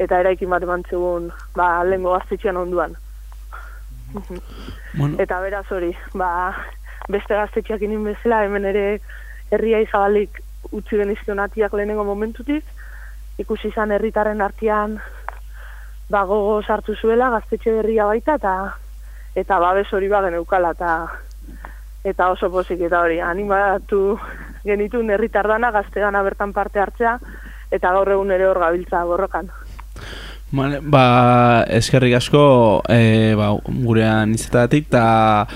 eta eraikin bat eman zegoen, ba, lehengo gaztetxean onduan. Bueno. Eta beraz hori, ba, beste gaztetxeak inin bezala, hemen ere herria izabalik utzi genizkionatiak lehenengo momentutik, ikusi izan herritarren artean ba, gogo sartu zuela, gaztetxe berria baita, eta eta babes hori ba geneukala, eta eta oso pozik eta hori, animatu genitun herritar dana, gazte bertan parte hartzea, eta gaur egun ere hor gabiltza borrokan. Vale, ba, eskerrik asko e, ba, gurean izatatik, eta,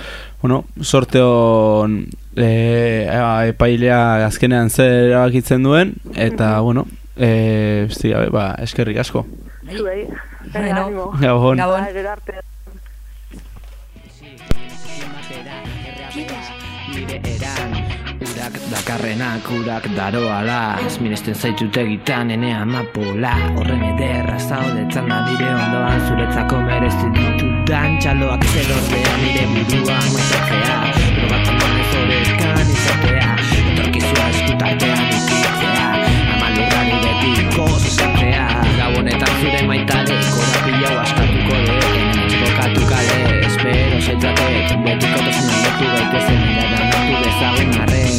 bueno, sorte hon e, epailea azkenean zer erabakitzen duen, eta, bueno, e, besti gabe, ba, eskerrik asko. Zuei, Bueno, animo. Gabon. Gabon. Arte. nire eran Urak dakarrenak, urak daroala Ez minesten zaitut egitan ene amapola. Horren ederra zaudetzan da nire ondoan Zuretzako merezi ditudan txaloak zer ordea nire burua maitatzea Probatzen nuen zorekan izatea. Etorkizua eskutartean ikitzea. Amalurrari betiko zuzatzea Gabonetan zure maitare Korapila askatuko dut. Bokatu kale, espero zaitzatek Betiko tosun aldotu gaitezen Iradan hartu dezagun arren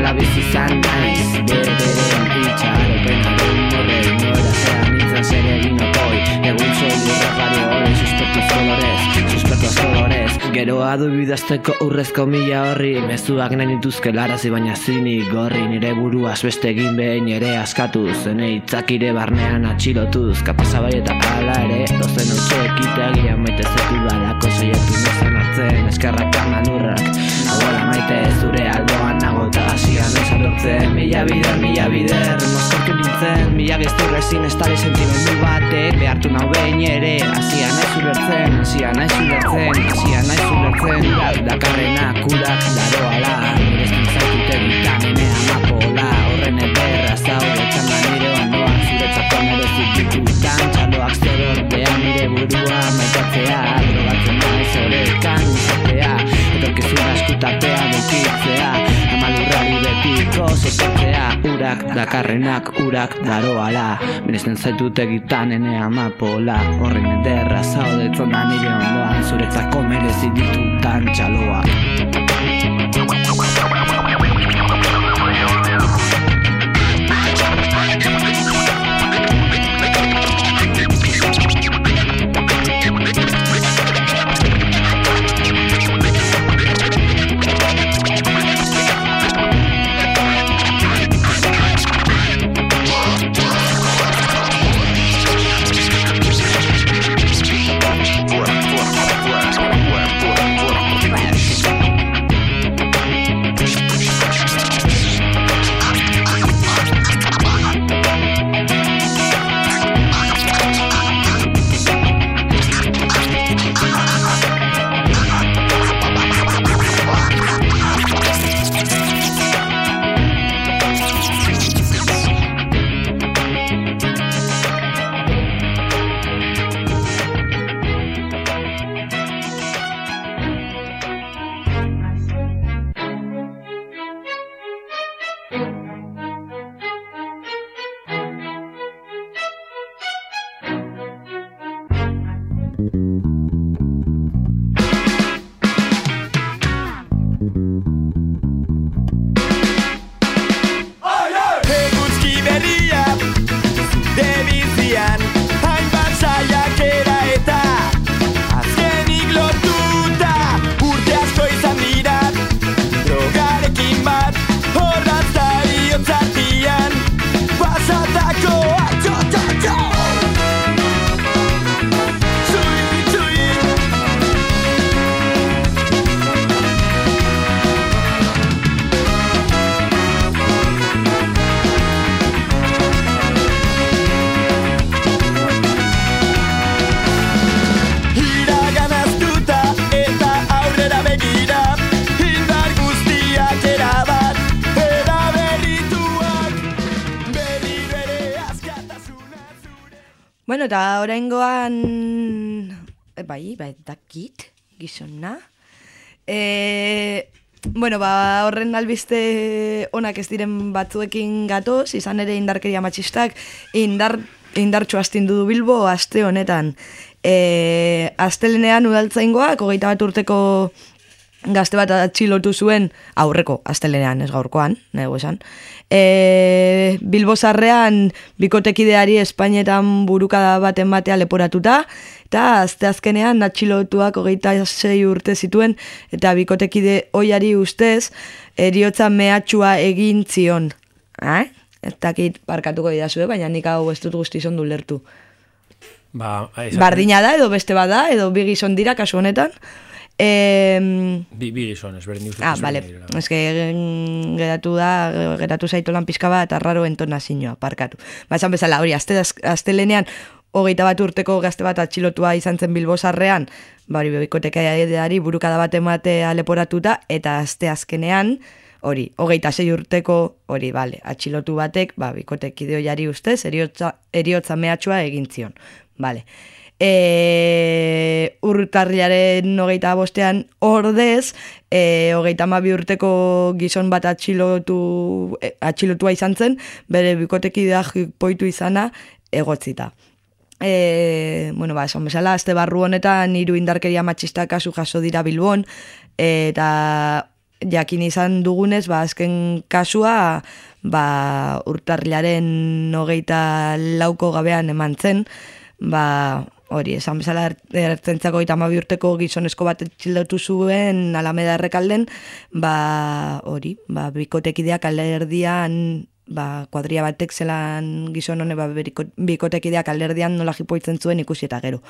Horrela bizi izan naiz Beberen itxaropenaren horren Nora zera nintzen zer egin okoi. Egun zoi irrapari hori Suspektuz kolorez, suspektuz kolorez Geroa du bidazteko urrezko mila horri Mezuak nahi nituzke larazi baina zini gorri Nire buruaz beste egin behin ere askatuz Zene itzakire barnean atxilotuz Kapasabai eta ala ere Dozen hotxe ekitegia maite zetu balako Zaiatu nezan hartzen. Eskerrak kanalurrak Nagoela maite zure aldoan nago eta ez adortzen Mila bider, mila bider, mozkortu nintzen Mila gezur ezin estari sentimendu batek. Behartu nau behin ere, hasian ez ulertzen Hasian ez ulertzen, hasian ez ulertzen. Urak dakarrenak, urak daroala Niresten zaitut egitan ene amapola. Horren ederra zaude txanda nire ondoan Zuretzako merezik ditutan txaloak zer ordean Nire burua maitatzea Drogatzen naiz orekan izatea Etorkizuna eskutatean eukitzea Amalurrari betiko zozatzea Urak dakarrenak urak daroala Minesten zaitut egitan ene amapola Horren ederra zaudetzen da nire ondoan Zuretzako merezi ditutan txaloak Bueno, eta oraingoan e, bai, bai, dakit, gizona. E, bueno, ba, horren albiste onak ez diren batzuekin gatoz, izan ere indarkeria matxistak, indar, indartxo astindu du Bilbo aste honetan. E, astelenean udaltzaingoak, hogeita bat urteko gazte bat atxilotu zuen aurreko astelenean, ez gaurkoan, nego esan. E, Bilbozarrean bikotekideari Espainetan burukada baten batea leporatuta, eta azte azkenean atxilotuak hogeita sei urte zituen, eta bikotekide oiari ustez, eriotza mehatxua egin zion. Eh? Ez dakit parkatuko didazue, baina nik hau ez dut guztiz ondo lertu. Ba, Bardina da, edo beste bada, edo bi gizon dira kasu honetan. E, Bi, bi gizon, ezberdin uste. ah, bale, ez que geratu da, geratu zaitu lan pixka bat, arraro entonazioa, parkatu. Ba, esan bezala, hori, azte, aztelenean, hogeita bat urteko gazte bat atxilotua izan zen bilbozarrean, ba, hori, bikotekaideari burukada bat ematea leporatuta, eta azte azkenean, hori, hogeita sei urteko, hori, bale, atxilotu batek, ba, bikotekide jari ustez, eriotza, eriotza mehatxua egin zion. Bale. E, urtarriaren hogeita bostean ordez, e, hogeita amabi urteko gizon bat atxilotu, e, atxilotua izan zen, bere bikotekidea poitu izana egotzita. E, bueno, ba, esan bezala, azte barru honetan hiru indarkeria matxista kasu jaso dira Bilbon, eta jakin izan dugunez, ba, azken kasua, ba, urtarrilaren hogeita lauko gabean eman zen, ba, hori, esan bezala ertzentzako eta amabi urteko gizonezko bat etxildotu zuen alameda errekalden, ba, hori, ba, bikotekideak alerdian, ba, kuadria batek zelan gizon hone, ba, bikotekideak alerdian nola jipoitzen zuen ikusi eta gero.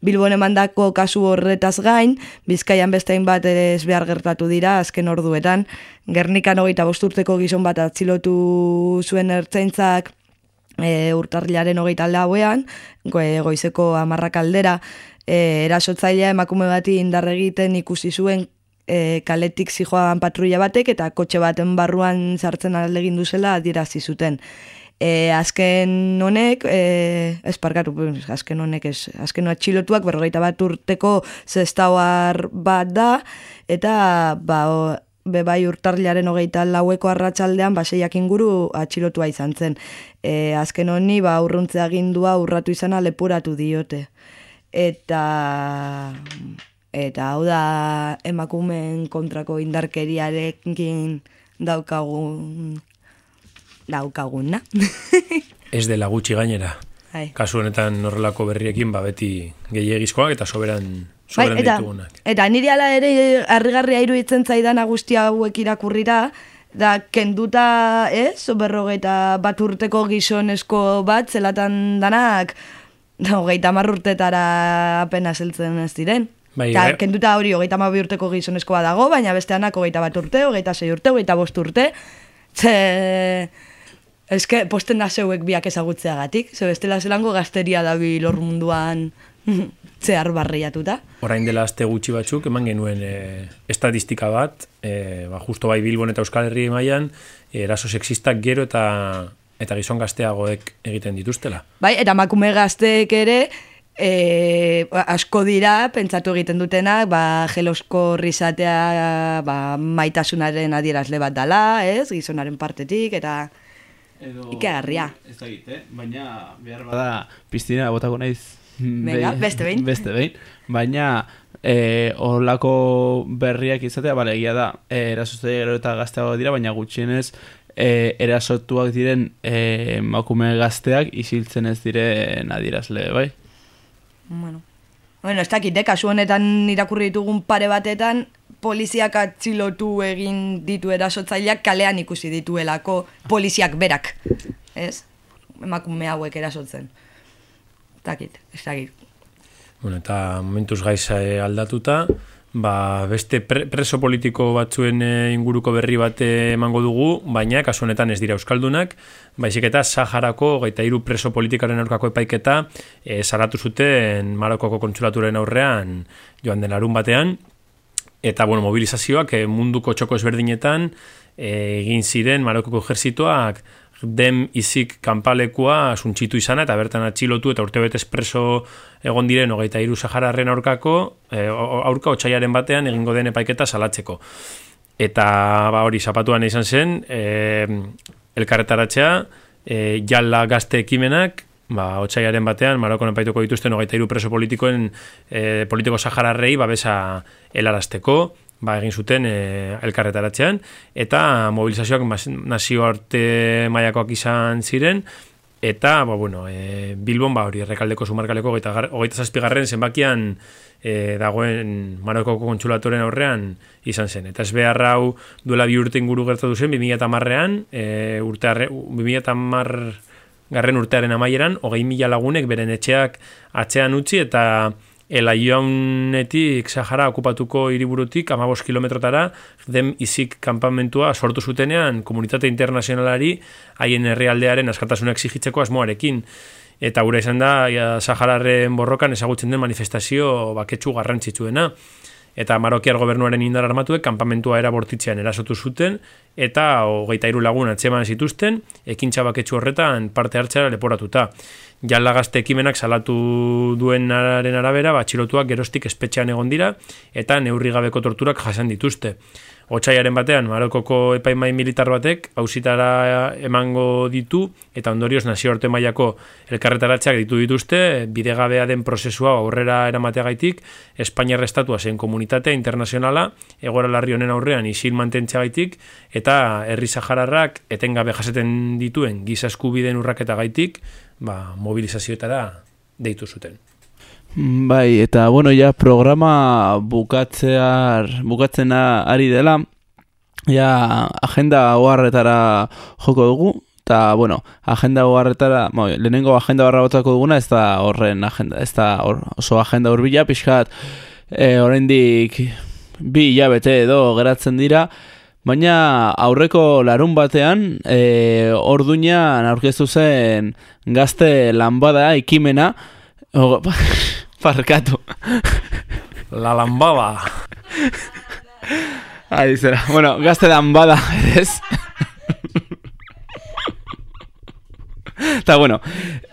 Bilbon emandako kasu horretaz gain, Bizkaian bestein bat ere ez behar gertatu dira azken orduetan, Gernikan hogeita bosturteko gizon bat atzilotu zuen ertzaintzak e, urtarrilaren hogeita lauean, go, goizeko amarrak aldera, e, erasotzailea emakume bati indarre egiten ikusi zuen e, kaletik zijoan patrulla batek eta kotxe baten barruan sartzen alegin duzela adierazi zuten. E, azken honek, e, ez parkatu, azken honek ez, azken atxilotuak berrogeita bat urteko zestauar bat da, eta ba, o, be bai urtarrilaren hogeita laueko arratsaldean baseiak inguru atxilotua izan zen. E, azken honi ba urruntze agindua urratu izana lepuratu diote. Eta eta hau da emakumeen kontrako indarkeriarekin daukagun daukaguna. *laughs* Ez dela gutxi gainera. Bai. Kasu honetan horrelako berriekin, ba, beti gehiagizkoak eta soberan, Bai, eta, ditugunak. eta niri ala ere harrigarria iruditzen zaidan guzti hauek irakurrira, da kenduta, ez, berrogeita bat urteko gizonezko bat, zelatan danak, da, hogeita hamar urtetara apenas heltzen ez diren. Bai, bai. kenduta hori hogeita hamabi urteko gizonezko bat dago, baina besteanak hogeita bat urte, hogeita sei urte, hogeita bost urte. Ze... Eske, posten da zeuek biak ezagutzeagatik, ze bestela zelango gazteria dabi lor munduan *laughs* zehar barriatuta. Orain dela aste gutxi batzuk, eman genuen e, estadistika bat, e, ba, justo bai Bilbon eta Euskal Herri mailan e, eraso sexistak gero eta eta gizon gazteagoek egiten dituztela. Bai, eta makume gazteek ere, e, asko dira, pentsatu egiten dutenak, ba, gelosko risatea ba, maitasunaren adierazle bat dala, ez, gizonaren partetik, eta Edo... ikegarria. Ez da eh? baina behar bada piztina botako naiz. Venga, beste behin. Beste behin. Baina eh, olako berriak izatea, bale, egia da, eh, erasotze gero eta gazteago dira, baina gutxienez eh, erasotuak diren eh, emakume gazteak isiltzen ez diren adierazle, bai? Bueno. Bueno, ez dakit, eh, kasu honetan irakurri ditugun pare batetan, poliziak atxilotu egin ditu erasotzaileak kalean ikusi dituelako poliziak berak. Ez? Emakume hauek erasotzen. Dakit, ez dakit. Bueno, eta momentuz gaiza e, aldatuta, ba, beste pre preso politiko batzuen e, inguruko berri bat emango dugu, baina kasu honetan ez dira euskaldunak, baizik eta Saharako gaita hiru preso politikaren aurkako epaiketa e, salatu zuten Marokoko kontsulaturen aurrean joan den larun batean, eta bueno, mobilizazioak munduko txoko ezberdinetan egin ziren Marokoko ejerzitoak dem izik kanpalekua suntxitu izana eta bertan atxilotu eta urtebetez preso egon diren hogeita hiru Sahararren aurkako e, aurka otxaiaren batean egingo den epaiketa salatzeko. Eta ba hori zapatuan izan zen, e, elkarretaratzea, e, jala gazte ekimenak, ba, otxaiaren batean, Marokon epaituko dituzten hogeita hiru preso politikoen, e, politiko sahararrei babesa helarazteko, ba, egin zuten e, elkarretaratzean, eta mobilizazioak nazioarte mailakoak izan ziren, eta, ba, bueno, e, Bilbon, ba, hori, errekaldeko sumarkaleko, hogeita, hogeita zazpigarren zenbakian e, dagoen Marokoko kontsulatoren aurrean izan zen. Eta ez behar hau duela bi urte inguru gertatu zen, 2008an, e, urte arre, 2008 garren urtearen amaieran, hogei mila lagunek beren etxeak atzean utzi eta Elaiaunetik Sahara okupatuko hiriburutik 15 kilometrotara dem izik kanpamentua sortu zutenean komunitate internazionalari haien herrialdearen askatasuna exigitzeko asmoarekin. Eta gure izan da, ja, Sahararen borrokan ezagutzen den manifestazio baketsu garrantzitsuena. Eta Marokiar gobernuaren indar armatuek kanpamentua era bortitzean erasotu zuten, eta hogeita hiru lagun atzeman zituzten, ekintza baketsu horretan parte hartzera leporatuta. Jala gazte ekimenak salatu duenaren arabera, batxilotuak gerostik espetxean egon dira, eta neurri gabeko torturak jasan dituzte. Otsaiaren batean, Marokoko epaimai militar batek hausitara emango ditu eta ondorioz nazioarte mailako elkarretaratzeak ditu dituzte, bidegabea den prozesua aurrera eramateagaitik, Espainiar estatua zen komunitatea internazionala, egora larri honen aurrean isil mantentzeagaitik, eta herri sahararrak etengabe jaseten dituen giza eskubideen urraketa gaitik, ba, mobilizazioetara deitu zuten. Bai, eta bueno, ja programa bukatzear, bukatzena ari dela, ja agenda oharretara joko dugu, eta bueno, agenda oharretara, bueno, lehenengo agenda oharra botako duguna, ez da horren agenda, ez da hor, oso agenda urbila, pixkat, e, oraindik bi hilabete edo geratzen dira, Baina aurreko larun batean, e, orduñan aurkeztu zen gazte lanbada ekimena, *laughs* parkatu. La lambada. Ahí zera. Bueno, gazte lanbada, ez? Eta bueno,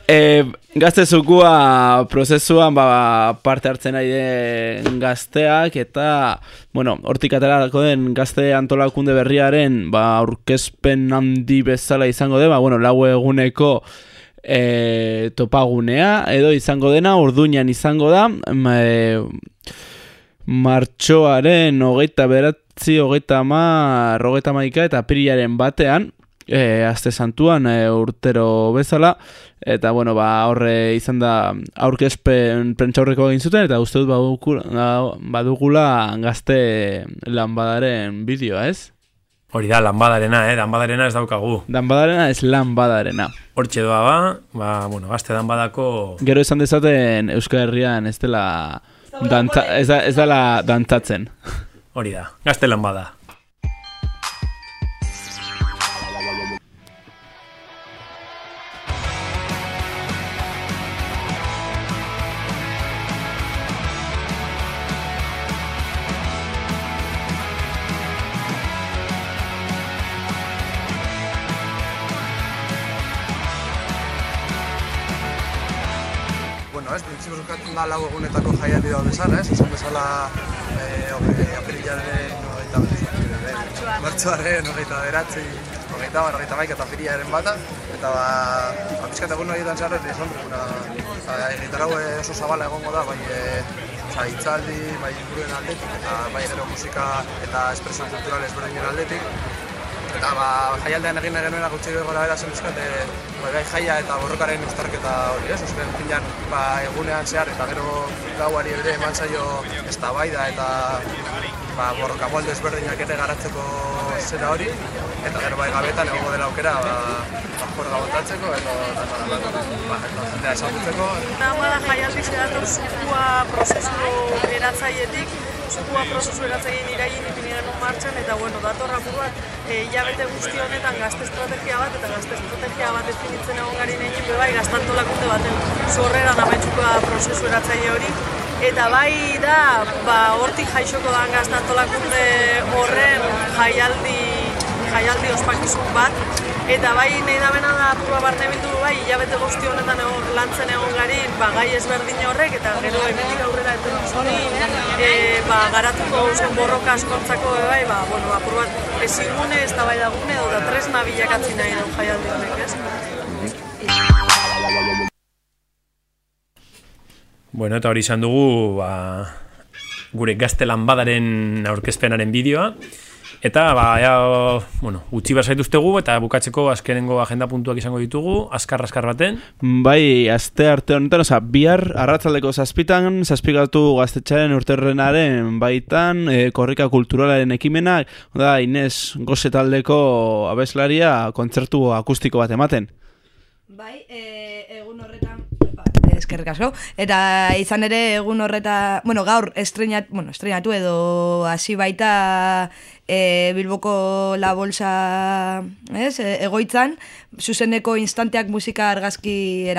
e, gazte zukua prozesuan ba, parte hartzen ari den gazteak eta, bueno, hortik aterako den gazte antolakunde berriaren ba, aurkezpen handi bezala izango de, ba, bueno, lau eguneko e, topagunea, edo izango dena, orduñan izango da, ma, e, martxoaren hogeita beratzi, hogeita mar, hogeita maika eta pirilaren batean, e, azte santuan e, urtero bezala, eta bueno, ba, horre izan da aurkezpen prentxaurreko egin zuten, eta uste dut badukula, badugula gazte lanbadaren bideoa, ez? Hori da, lanbadarena, eh? Lanbadarena ez daukagu. Lanbadarena ez lanbadarena. Hortxe doa ba, ba, bueno, gazte danbadako... Gero esan dezaten Euskal Herrian ez dela dantza, ez, da, ez dela dantzatzen. Hori da, gazte lanbada. Bezala, ez? Esan bezala eh, hogei apirilaren hogeita martxoaren hogeita beratzi, hogeita bar, hogeita maik eta apirilaren bata, eta ba, ba pizkat egun horietan ez hombre, gura, ba, egitarau oso zabala egongo da, bai, e, oza, itzaldi, bai, inguruen aldetik, eta bai, gero musika eta espreso kultural ezberdinen aldetik, Eta ba, jaialdean egin genuena gutxi gora bera zen bizkat, e, bai, bai, jaia eta borrokaren uztarketa hori, ez? Ozen, filan, ba, egunean zehar eta gero gauari ere eman zaio eztabaida eta ba, borroka molde ezberdinak ere garatzeko zera hori, eta gero bai gabetan egongo dela aukera, ba, ba juerga botatzeko, edo, eta, ba, ba, eta jendea ezagutzeko. Nama da jaialdi zeratu zukua prozesu eratzaietik, zukua prozesu eratzaien iraien ipiniren martxan, eta bueno, datorra buruak e, hilabete guzti honetan gazte estrategia bat, eta gazte estrategia bat definitzen egon gari nein, bai gaztantolakunde baten zorreran amaitzuko prozesu eratzaile hori, Eta bai da, ba, hortik jaixoko da gaztantolakunde horren jaialdi, jaialdi ospakizun bat, Eta bai nahi da bena da apurua barne bildu bai, hilabete guzti honetan egon, lantzen egon gari, ba, gai ezberdin horrek, eta gero hemendik aurrera etorkizuni, e, ba, garatuko zen borroka askontzako bai, ba, bueno, apur bat ezigune, ez da bai dagune, edo da tresna bilakatzi nahi du jaialdi honek, ez? Bueno, eta hori izan dugu, ba, gure gazte lanbadaren aurkezpenaren bideoa. Eta, ba, ea, bueno, utzi basaituztegu eta bukatzeko azkenengo agenda puntuak izango ditugu, azkar-azkar baten. Bai, aste arte honetan, oza, bihar arratzaldeko zazpitan, zazpikatu gaztetxaren urterrenaren baitan, e, korrika kulturalaren ekimena, da, Inez Goze taldeko abeslaria kontzertu akustiko bat ematen. Bai, e, egun horretan eskerrik asko. Eta izan ere egun horreta, bueno, gaur estreinat, bueno, estreinatu edo hasi baita e, Bilboko La Bolsa, ez, e, egoitzan, zuzeneko instanteak musika argazki